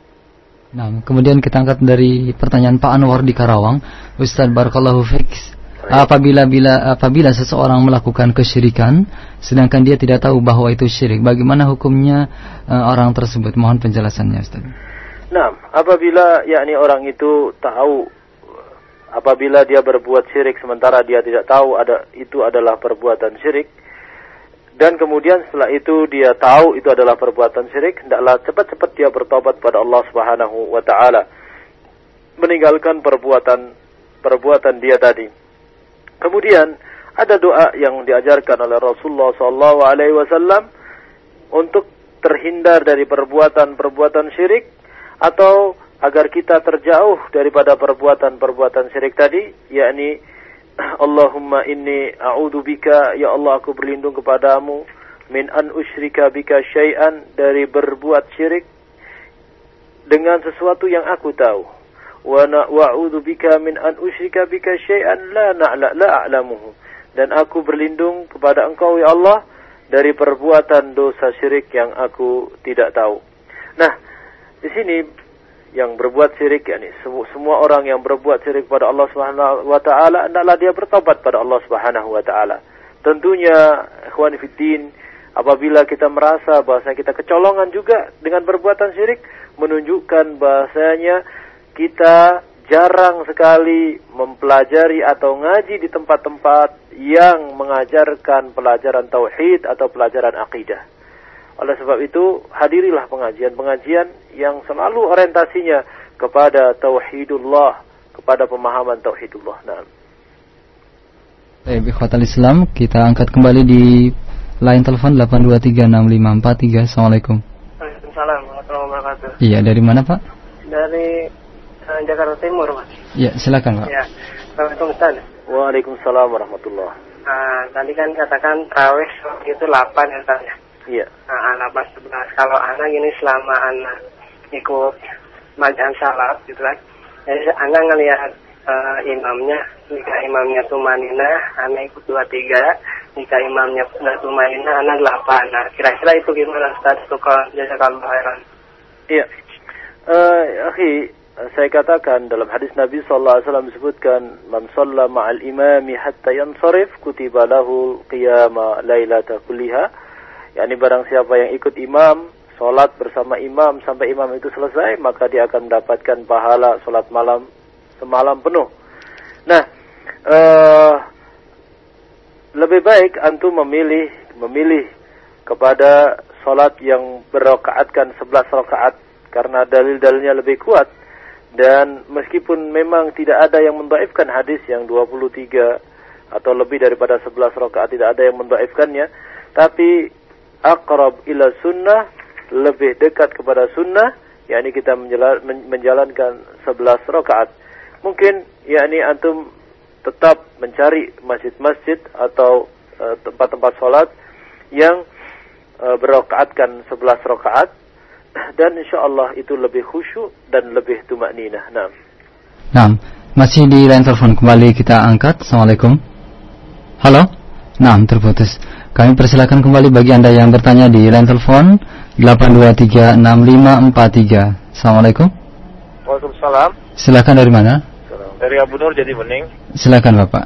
Nah, kemudian kita angkat dari pertanyaan Pak Anwar di Karawang, Ustaz Barakallahu Fix. Apabila bila apabila seseorang melakukan kesyirikan sedangkan dia tidak tahu bahwa itu syirik, bagaimana hukumnya uh, orang tersebut? Mohon penjelasannya, Ustaz. Nah, apabila yakni orang itu tahu apabila dia berbuat syirik sementara dia tidak tahu ada itu adalah perbuatan syirik dan kemudian setelah itu dia tahu itu adalah perbuatan syirik hendaklah cepat-cepat dia bertobat pada Allah Subhanahu wa taala. Meninggalkan perbuatan perbuatan dia tadi. Kemudian ada doa yang diajarkan oleh Rasulullah sallallahu alaihi wasallam untuk terhindar dari perbuatan-perbuatan syirik atau agar kita terjauh daripada perbuatan-perbuatan syirik tadi yakni Allahumma inni a'udzu bika ya Allah aku berlindung kepadamu. Min an usyrika bika syai'an dari berbuat syirik dengan sesuatu yang aku tahu. Wa wa'udzu bika min an usyrika bika syai'an la na'la la dan aku berlindung kepada engkau ya Allah dari perbuatan dosa syirik yang aku tidak tahu. Nah di sini yang berbuat syirik yakni semua, orang yang berbuat syirik pada Allah Subhanahu wa taala hendaklah dia bertobat pada Allah Subhanahu wa taala. Tentunya ikhwan fillah apabila kita merasa bahasa kita kecolongan juga dengan perbuatan syirik menunjukkan bahasanya kita jarang sekali mempelajari atau ngaji di tempat-tempat yang mengajarkan pelajaran tauhid atau pelajaran akidah. Oleh sebab itu, hadirilah pengajian-pengajian yang selalu orientasinya kepada tauhidullah, kepada pemahaman tauhidullah. Nah. Baik, ikhwatal Islam, kita angkat kembali di line telepon 8236543. Assalamualaikum. Waalaikumsalam warahmatullahi wabarakatuh. Iya, dari mana Pak? Dari uh, Jakarta Timur, Mas. Ya, silakan, Pak. Ya. Assalamualaikum Ustaz. Waalaikumsalam warahmatullah. Uh, tadi kan katakan terawih itu 8 ya Ustaz ya? Iya. Nah, 8 11. Kalau anak ini selama anak ikut majan salat gitu kan. Jadi anak ngelihat uh, imamnya, jika imamnya tumanina, anak ikut dua tiga, jika imamnya tumanina, anak delapan. Nah, kira-kira itu gimana Ustaz? Tukar jasa kalau Iya. Uh, akhi, saya katakan dalam hadis Nabi sallallahu alaihi wasallam disebutkan man shalla ma'al imami hatta yansarif kutiba lahu qiyama lailata kulliha yakni barang siapa yang ikut imam salat bersama imam sampai imam itu selesai maka dia akan mendapatkan pahala salat malam semalam penuh. Nah uh, lebih baik antum memilih memilih kepada salat yang berrakaatkan 11 rakaat karena dalil-dalilnya lebih kuat. Dan meskipun memang tidak ada yang mendaifkan hadis yang 23 atau lebih daripada 11 rakaat tidak ada yang mendaifkannya tapi akrab ila sunnah lebih dekat kepada sunnah yakni kita menjalankan 11 rakaat mungkin yakni antum tetap mencari masjid-masjid atau eh, tempat-tempat uh, sholat yang uh, berakaatkan 11 rakaat dan insya Allah itu lebih khusyuk dan lebih tumak ninah. Nah. Nah, masih di line telepon kembali kita angkat. Assalamualaikum. Halo. Nah, terputus. Kami persilakan kembali bagi anda yang bertanya di line telepon 8236543. Assalamualaikum. Waalaikumsalam. Silakan dari mana? Dari Abu Nur jadi Bening. Silakan Bapak.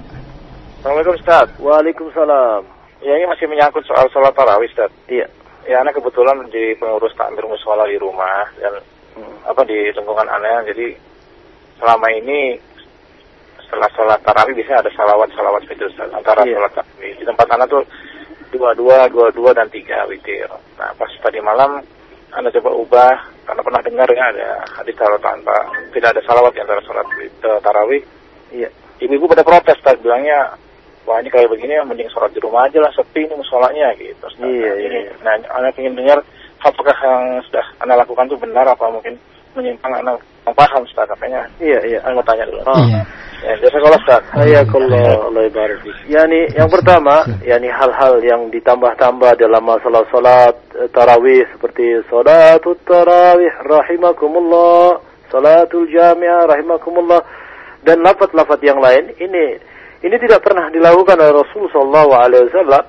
Assalamualaikum Ustaz. Waalaikumsalam. Ya ini masih menyangkut soal sholat tarawih Ustaz. Iya ya anak kebetulan di pengurus takmir musola di rumah dan hmm. apa di lingkungan anak jadi selama ini setelah sholat tarawih bisa ada salawat salawat itu antara yeah. sholat tarawih di tempat anak tuh dua dua dua dua dan tiga witir nah pas tadi malam anda coba ubah karena pernah dengar ya ada hadis salawat tanpa tidak ada salawat di antara sholat uh, tarawih iya ibu-ibu pada protes tak bilangnya wah ini kayak begini mending sholat di rumah aja lah sepi ini musolanya gitu. Nah, iya, nah, iya. Nah, anak ingin dengar apakah yang sudah anak lakukan itu benar apa mungkin menyimpang anak yang paham Ustaz katanya. Iya, iya. Mau tanya dulu. Oh. Iya. Ya, biasa kalau Ustaz. Iya, kalau Allah ibarat. Yani yang pertama, yani hal-hal yang ditambah-tambah dalam masalah salat eh, tarawih seperti salatul tarawih rahimakumullah, salatul jami'ah rahimakumullah dan lafaz-lafaz yang lain ini ini tidak pernah dilakukan oleh Rasul Shallallahu Alaihi Wasallam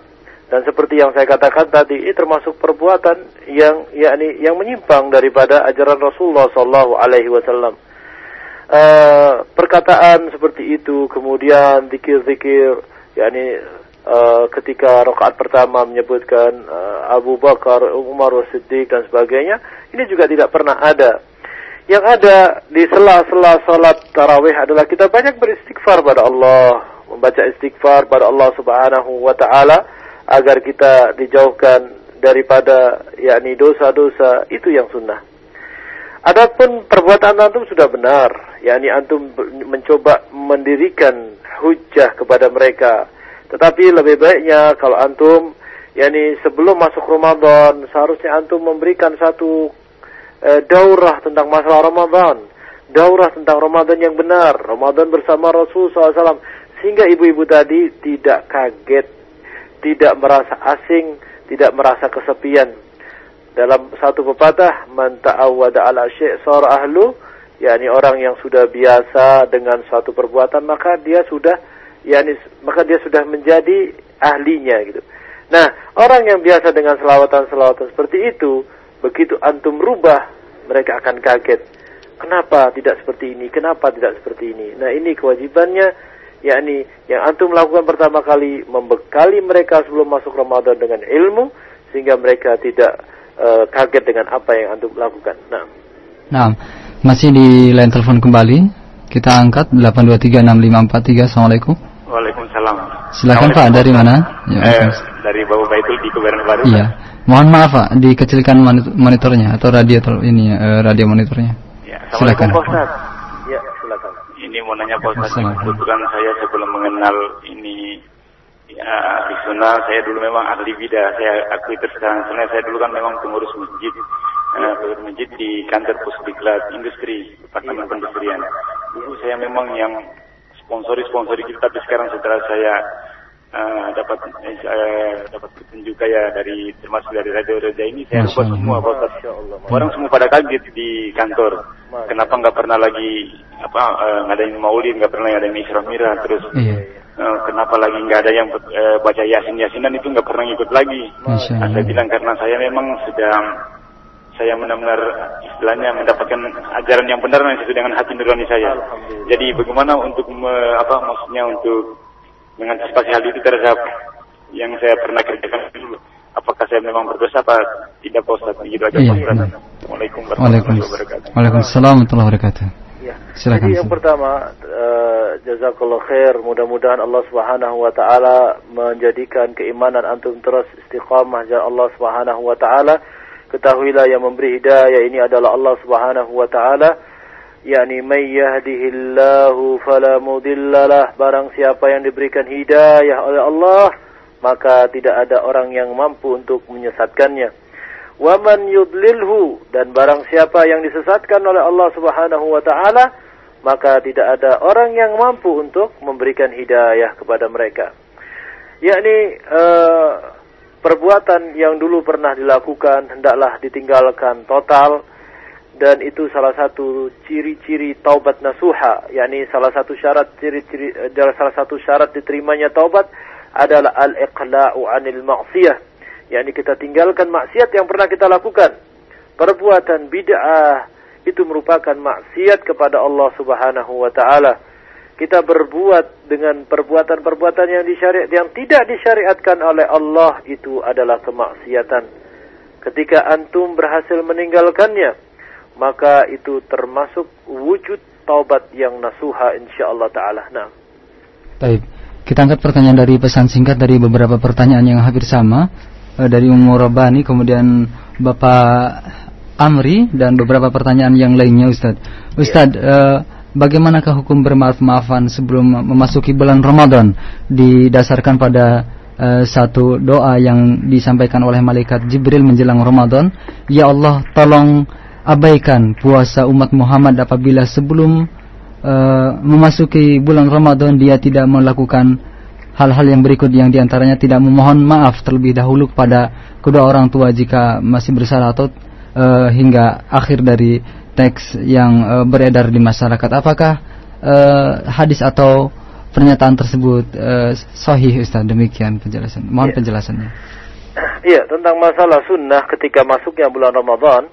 dan seperti yang saya katakan tadi, ini termasuk perbuatan yang yakni yang menyimpang daripada ajaran Rasulullah Shallallahu Alaihi Wasallam. Uh, perkataan seperti itu, kemudian zikir-zikir, yakni uh, ketika rakaat pertama menyebutkan uh, Abu Bakar, Umar, Siddiq dan sebagainya, ini juga tidak pernah ada. Yang ada di sela-sela salat tarawih adalah kita banyak beristighfar pada Allah, membaca istighfar pada Allah Subhanahu wa taala agar kita dijauhkan daripada yakni dosa-dosa itu yang sunnah. Adapun perbuatan antum sudah benar, yakni antum mencoba mendirikan hujah kepada mereka. Tetapi lebih baiknya kalau antum yakni sebelum masuk Ramadan seharusnya antum memberikan satu e, daurah tentang masalah Ramadan, daurah tentang Ramadan yang benar, Ramadan bersama Rasul SAW sehingga ibu-ibu tadi tidak kaget, tidak merasa asing, tidak merasa kesepian. Dalam satu pepatah, man ta'awwada ala syai' ahlu, yakni orang yang sudah biasa dengan suatu perbuatan maka dia sudah yakni maka dia sudah menjadi ahlinya gitu. Nah, orang yang biasa dengan selawatan-selawatan seperti itu, begitu antum rubah, mereka akan kaget. Kenapa tidak seperti ini? Kenapa tidak seperti ini? Nah, ini kewajibannya yakni yang antum lakukan pertama kali membekali mereka sebelum masuk Ramadan dengan ilmu sehingga mereka tidak uh, kaget dengan apa yang antum lakukan. Nah. Nah, masih di line telepon kembali. Kita angkat 8236543. Assalamualaikum. Waalaikumsalam. Silakan Pak, dari mana? Ya, eh, dari Bapak Baitul di Kebayoran Baru. Iya. Mohon maaf Pak, dikecilkan monitornya atau radio ini uh, radio monitornya. Ya, Silakan. Pak ini mau nanya Pak Ustaz, kebetulan saya sebelum mengenal ini ya, sunnah, saya dulu memang ahli bidah, saya akui sekarang saya dulu kan memang pengurus masjid. uh, masjid di kantor pusdiklat industri departemen pendustrian. Dulu saya memang yang sponsori-sponsori kita, tapi sekarang setelah saya uh, dapat eh, saya dapat petunjuk kayak dari termasuk dari radio radio ini saya lupa semua Pak Orang semua pada kaget di kantor. Kenapa nggak pernah lagi apa uh, ngadain maulid, nggak pernah ngadain isra mirah terus. Iya. Uh, kenapa lagi nggak ada yang uh, baca yasin yasinan itu nggak pernah ngikut lagi. Nah, saya bilang karena saya memang sedang saya benar-benar istilahnya mendapatkan ajaran yang benar yang sesuai dengan hati nurani saya. Jadi bagaimana untuk me, apa maksudnya untuk mengantisipasi hal itu terhadap yang saya pernah kerjakan dulu. Apakah saya memang berdosa apa tidak Pak Ustaz? Begitu aja iya, iya. Assalamualaikum warahmatullahi wabarakatuh. Waalaikumsalam warahmatullahi wabarakatuh. Ya. Silakan. Jadi yang pertama, uh, jazakallah khair. Mudah-mudahan Allah Subhanahu wa taala menjadikan keimanan antum terus istiqamah jalan Allah Subhanahu wa taala. Ketahuilah yang memberi hidayah ini adalah Allah Subhanahu wa taala yakni may yahdihillahu fala mudillalah barang siapa yang diberikan hidayah oleh Allah maka tidak ada orang yang mampu untuk menyesatkannya. Wa man yudlilhu dan barang siapa yang disesatkan oleh Allah Subhanahu wa taala maka tidak ada orang yang mampu untuk memberikan hidayah kepada mereka. Yakni uh, perbuatan yang dulu pernah dilakukan hendaklah ditinggalkan total dan itu salah satu ciri-ciri taubat nasuha yakni salah satu syarat ciri-ciri adalah salah satu syarat diterimanya taubat adalah al-iqla'u 'anil ma'siyah. Yakni kita tinggalkan maksiat yang pernah kita lakukan. Perbuatan bid'ah itu merupakan maksiat kepada Allah Subhanahu wa taala. Kita berbuat dengan perbuatan-perbuatan yang disyariat yang tidak disyariatkan oleh Allah itu adalah kemaksiatan. Ketika antum berhasil meninggalkannya maka itu termasuk wujud taubat yang nasuha insyaallah taala. Nah. Baik. Kita angkat pertanyaan dari pesan singkat dari beberapa pertanyaan yang hampir sama eh, dari Umur Rabbani kemudian Bapak Amri dan beberapa pertanyaan yang lainnya Ustadz. Ustadz, ya. eh, bagaimanakah hukum bermaaf-maafan sebelum memasuki bulan Ramadan didasarkan pada uh, satu doa yang disampaikan oleh malaikat Jibril menjelang Ramadan, ya Allah tolong abaikan puasa umat Muhammad apabila sebelum uh, memasuki bulan Ramadan dia tidak melakukan hal-hal yang berikut yang di antaranya tidak memohon maaf terlebih dahulu kepada kedua orang tua jika masih bersalah atau uh, hingga akhir dari teks yang uh, beredar di masyarakat. Apakah uh, hadis atau pernyataan tersebut uh, sahih Ustaz? Demikian penjelasan. Mohon ya. penjelasannya. Iya, tentang masalah sunnah ketika masuknya bulan Ramadan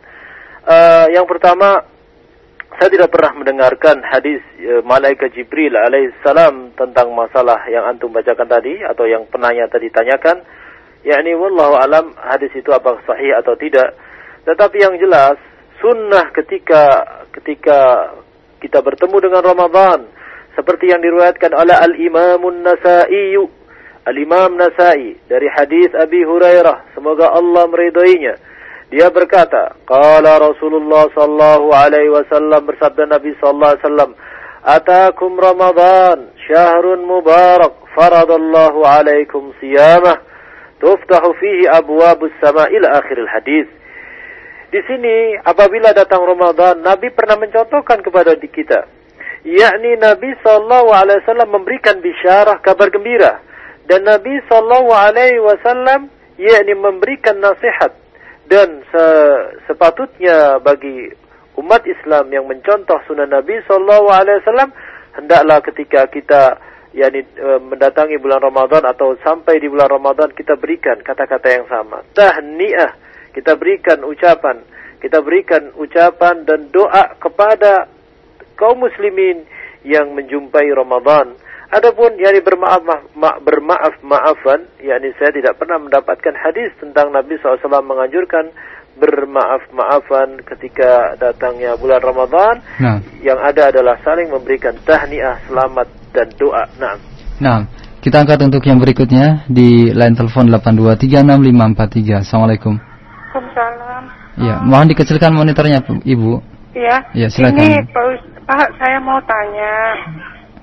Uh, yang pertama, saya tidak pernah mendengarkan hadis uh, malaikat Jibril alaihissalam tentang masalah yang antum bacakan tadi atau yang penanya tadi tanyakan. yakni wallahu alam hadis itu apakah sahih atau tidak. Tetapi yang jelas sunnah ketika ketika kita bertemu dengan Ramadan seperti yang diriwayatkan oleh Al Imamun Nasa'i Al Imam Nasa'i dari hadis Abi Hurairah semoga Allah meridainya dia berkata, Qala Rasulullah sallallahu alaihi wasallam bersabda Nabi sallallahu alaihi wasallam, Atakum Ramadan, syahrun mubarak, faradallahu alaikum siyamah, tuftahu fihi abwabus sama ila akhiril hadis. Di sini apabila datang Ramadan, Nabi pernah mencontohkan kepada kita, yakni Nabi sallallahu alaihi wasallam memberikan bisyarah kabar gembira dan Nabi sallallahu alaihi wasallam yakni memberikan nasihat dan se sepatutnya bagi umat Islam yang mencontoh sunnah Nabi Sallallahu Alaihi Wasallam hendaklah ketika kita yakni e, mendatangi bulan Ramadan atau sampai di bulan Ramadan kita berikan kata-kata yang sama. Tahniah. Kita berikan ucapan. Kita berikan ucapan dan doa kepada kaum muslimin yang menjumpai Ramadan Adapun yakni bermaaf ma, bermaaf maafan, yakni saya tidak pernah mendapatkan hadis tentang Nabi SAW menganjurkan bermaaf maafan ketika datangnya bulan Ramadan. Nah. Yang ada adalah saling memberikan tahniah, selamat dan doa. Nah. Nah, kita angkat untuk yang berikutnya di line telepon 8236543. Assalamualaikum. Waalaikumsalam. Ya, mohon dikecilkan monitornya, Ibu. Iya. Ya, silakan. Ini Pak, Pak, saya mau tanya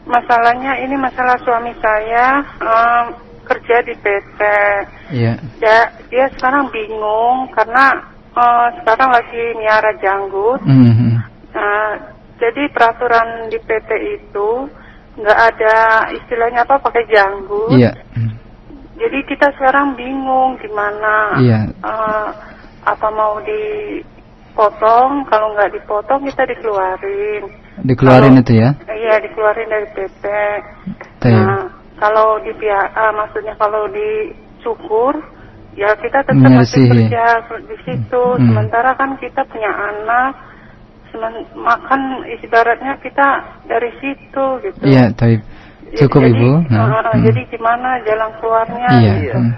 masalahnya ini masalah suami saya um, kerja di PT. Iya. Ya, dia sekarang bingung karena uh, sekarang lagi miara janggut. Mm -hmm. uh, jadi peraturan di PT itu nggak ada istilahnya apa pakai janggut. Iya. Jadi kita sekarang bingung gimana. Iya. Uh, apa mau dipotong? Kalau nggak dipotong kita dikeluarin. Dikeluarin kalau, itu ya? Iya dikeluarin dari PT. Taya. Nah, kalau di uh, maksudnya kalau dicukur ya kita tetap masih kerja di situ. Hmm. Sementara kan kita punya anak, semen, makan ibaratnya kita dari situ gitu. Iya, tapi cukup jadi, ibu. Nah, Nah, uh, hmm. Jadi gimana jalan keluarnya? Iya. Gitu. Hmm.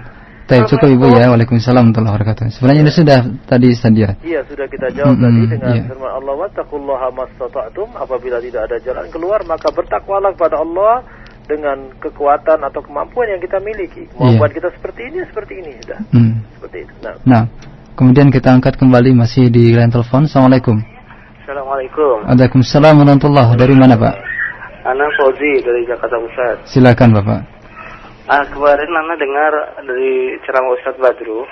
Tapi cukup ibu ya. Waalaikumsalam warahmatullahi wabarakatuh. Sebenarnya ini sudah tadi Sadia. Iya, sudah kita jawab Hmm, tadi dengan iya. firman Allah wattaqullaha mastata'tum apabila tidak ada jalan keluar maka bertakwalah kepada Allah dengan kekuatan atau kemampuan yang kita miliki. Kemampuan kita seperti ini seperti ini sudah. Hmm. Seperti itu. Nah, Nah, kemudian kita angkat kembali masih di line telepon. Assalamualaikum. Assalamualaikum. Waalaikumsalam warahmatullahi Dari mana Pak? Ana Fauzi dari Jakarta Pusat. Silakan Bapak. Ah, kemarin Nana dengar dari ceramah Ustadz Badru,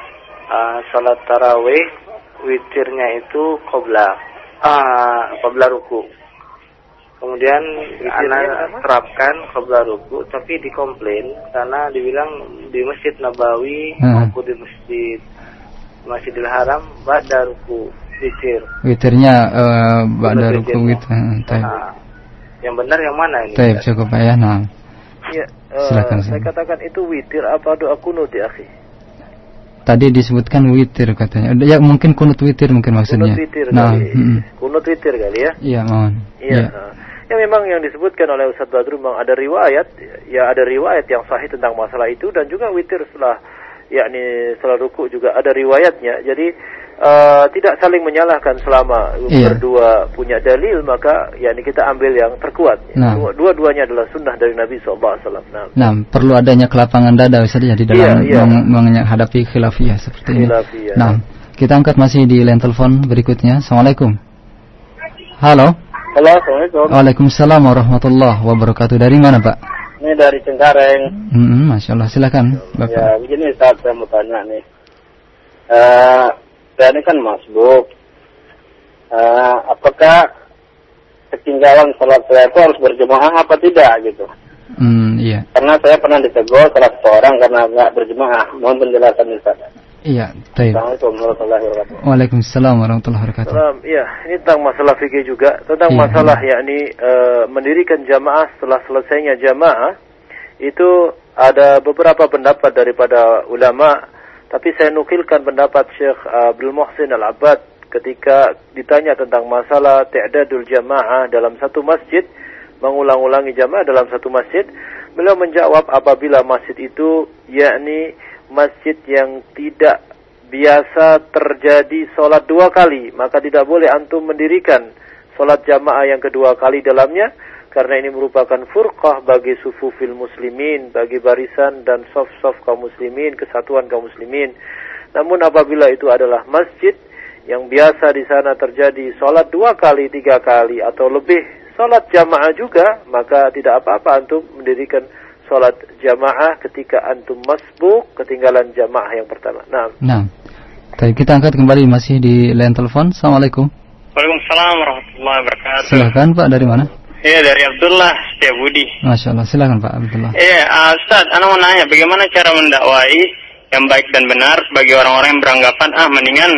ah, salat tarawih witirnya itu qobla, ah, qobla ruku. Kemudian Ana terapkan qobla ruku, tapi dikomplain karena dibilang di Masjid Nabawi Hmm. maupun di Masjid Masjidil Haram ba'da ruku witir. Witirnya uh, Ba'da Witirnya. ruku gitu. Taib. Nah, yang benar yang mana ini? Taib cukup ya. Nah. Iya, eh, Silakan, saya katakan itu witir apa doa kunut ya, akhi? Tadi disebutkan witir katanya. Ya mungkin kunut witir mungkin maksudnya. Kunut witir Nah, kali. Kunut witir kali ya. Iya, mohon. Iya. nah. Ya memang yang disebutkan oleh Ustadz Badru memang ada riwayat, ya ada riwayat yang sahih tentang masalah itu dan juga witir setelah yakni setelah ruku juga ada riwayatnya. Jadi eh, tidak saling menyalahkan selama Iya. berdua punya dalil maka yakni kita ambil yang terkuat. Nah. Dua- Dua-duanya adalah sunnah dari Nabi SAW. Nah, Nah, perlu adanya kelapangan dada ya di dalam Iya, iya. meng- menghadapi khilafiyah seperti ini. Khilafiyah. Nah, kita angkat masih di line telepon berikutnya. Assalamualaikum. Halo. Halo, Assalamualaikum. Waalaikumsalam warahmatullahi wabarakatuh. Dari mana, Pak? Ini dari Cengkareng. Hmm, Masya Allah, silakan, Bapak. Ya, begini saat saya mau tanya nih. Eh, saya ini kan masbuk. Eh, apakah ketinggalan sholat saya itu harus berjemaah apa tidak gitu? Hmm, iya. Karena saya pernah ditegur salah seorang karena nggak berjemaah. Mohon penjelasan Ustaz. Iya, baik. Assalamualaikum warahmatullahi wabarakatuh. Waalaikumsalam warahmatullahi wabarakatuh. Salam. Ya, ini tentang masalah fikih juga, tentang Iya. masalah yakni eh, mendirikan jamaah setelah selesainya jamaah itu ada beberapa pendapat daripada ulama, tapi saya nukilkan pendapat Syekh Abdul Muhsin Al-Abbad ketika ditanya tentang masalah ta'dadul jamaah dalam satu masjid, mengulang-ulangi jamaah dalam satu masjid, beliau menjawab apabila masjid itu yakni masjid yang tidak biasa terjadi sholat dua kali, maka tidak boleh antum mendirikan sholat jamaah yang kedua kali dalamnya, karena ini merupakan furqah bagi sufufil muslimin, bagi barisan dan soft-soft kaum muslimin, kesatuan kaum muslimin. Namun apabila itu adalah masjid yang biasa di sana terjadi sholat dua kali, tiga kali, atau lebih sholat jamaah juga, maka tidak apa-apa antum mendirikan sholat jamaah ketika antum masbuk ketinggalan jamaah yang pertama. Nah, Nah, kita angkat kembali masih di line telepon. Assalamualaikum. Waalaikumsalam warahmatullahi wabarakatuh. Silakan Pak, dari mana? Iya dari Abdullah Setiabudi. Masya Allah, silakan Pak Abdullah. Iya, uh, Ustaz, Anda mau nanya bagaimana cara mendakwai yang baik dan benar bagi orang-orang yang beranggapan ah mendingan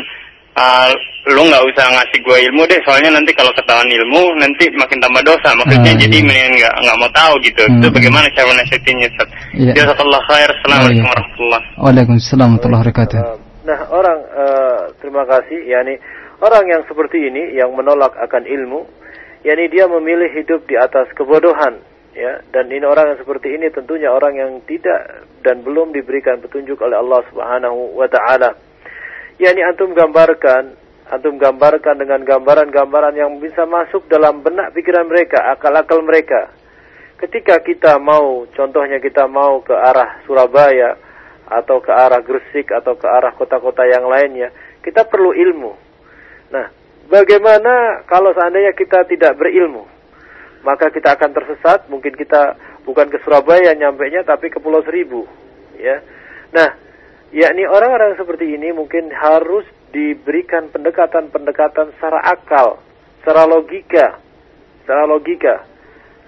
uh, lu nggak usah ngasih gua ilmu deh, soalnya nanti kalau ketahuan ilmu nanti makin tambah dosa. Maksudnya Ah, jadi iya. mendingan nggak nggak mau tahu gitu. Hmm. Itu bagaimana cara menasihatinya Ustaz? Iya. Jazakallah khair. Assalamualaikum Oh, iya. warahmatullahi Waalaikumsalam warahmatullahi wabarakatuh. Nah, orang eh, terima kasih, yakni orang yang seperti ini yang menolak akan ilmu, yakni dia memilih hidup di atas kebodohan, ya. Dan ini orang yang seperti ini tentunya orang yang tidak dan belum diberikan petunjuk oleh Allah Subhanahu wa taala. Yakni antum gambarkan, antum gambarkan dengan gambaran-gambaran yang bisa masuk dalam benak pikiran mereka, akal-akal mereka. Ketika kita mau, contohnya kita mau ke arah Surabaya, atau ke arah Gresik atau ke arah kota-kota yang lainnya, kita perlu ilmu. Nah, bagaimana kalau seandainya kita tidak berilmu? Maka kita akan tersesat, mungkin kita bukan ke Surabaya nyampainya tapi ke Pulau Seribu, ya. Nah, yakni orang-orang seperti ini mungkin harus diberikan pendekatan-pendekatan secara akal, secara logika, secara logika.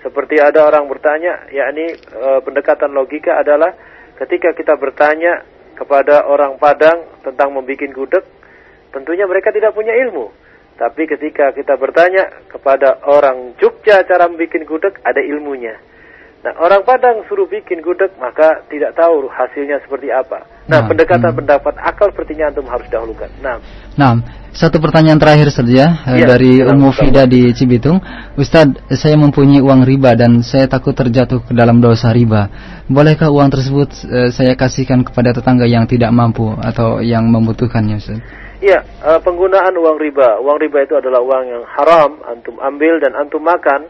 Seperti ada orang bertanya, yakni e, pendekatan logika adalah ketika kita bertanya kepada orang Padang tentang membuat gudeg, tentunya mereka tidak punya ilmu. Tapi ketika kita bertanya kepada orang Jogja cara membuat gudeg, ada ilmunya. Nah, orang Padang suruh bikin gudeg, maka tidak tahu hasilnya seperti apa. Nah, nah pendekatan hmm. pendapat akal sepertinya antum harus dahulukan. Nah, nah satu pertanyaan terakhir saja ya, dari ya, Ummu Fida di Cibitung. Ustadz, saya mempunyai uang riba dan saya takut terjatuh ke dalam dosa riba. Bolehkah uang tersebut uh, saya kasihkan kepada tetangga yang tidak mampu atau yang membutuhkannya, Ustaz? Uh, penggunaan uang riba. Uang riba itu adalah uang yang haram, antum ambil dan antum makan.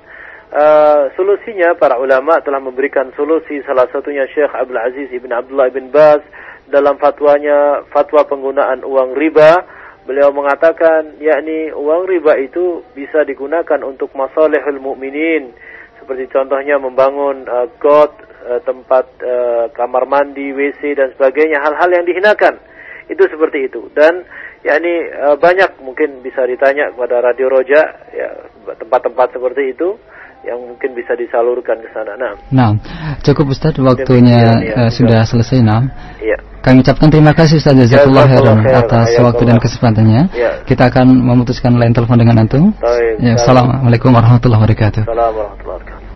Uh, solusinya para ulama telah memberikan solusi. Salah satunya Syekh Abdul Aziz Ibn Abdullah Ibn Baz dalam fatwanya fatwa penggunaan uang riba. Beliau mengatakan yakni uang riba itu bisa digunakan untuk masalihul mukminin seperti contohnya membangun uh, got uh, tempat uh, kamar mandi WC dan sebagainya. Hal-hal yang dihinakan. Itu seperti itu. Dan yakni uh, banyak mungkin bisa ditanya kepada Radio Roja ya tempat-tempat seperti itu yang mungkin bisa disalurkan ke sana. Nah, nah cukup Ustaz waktunya ya, uh, sudah selesai. Nah, ya. kami ucapkan terima kasih Ustaz Jazakallah khairan atas waktu dan kesempatannya. Ya. Kita akan memutuskan lain telepon dengan antum. Ya, Assalamualaikum warahmatullahi wabarakatuh. Assalamualaikum warahmatullahi wabarakatuh.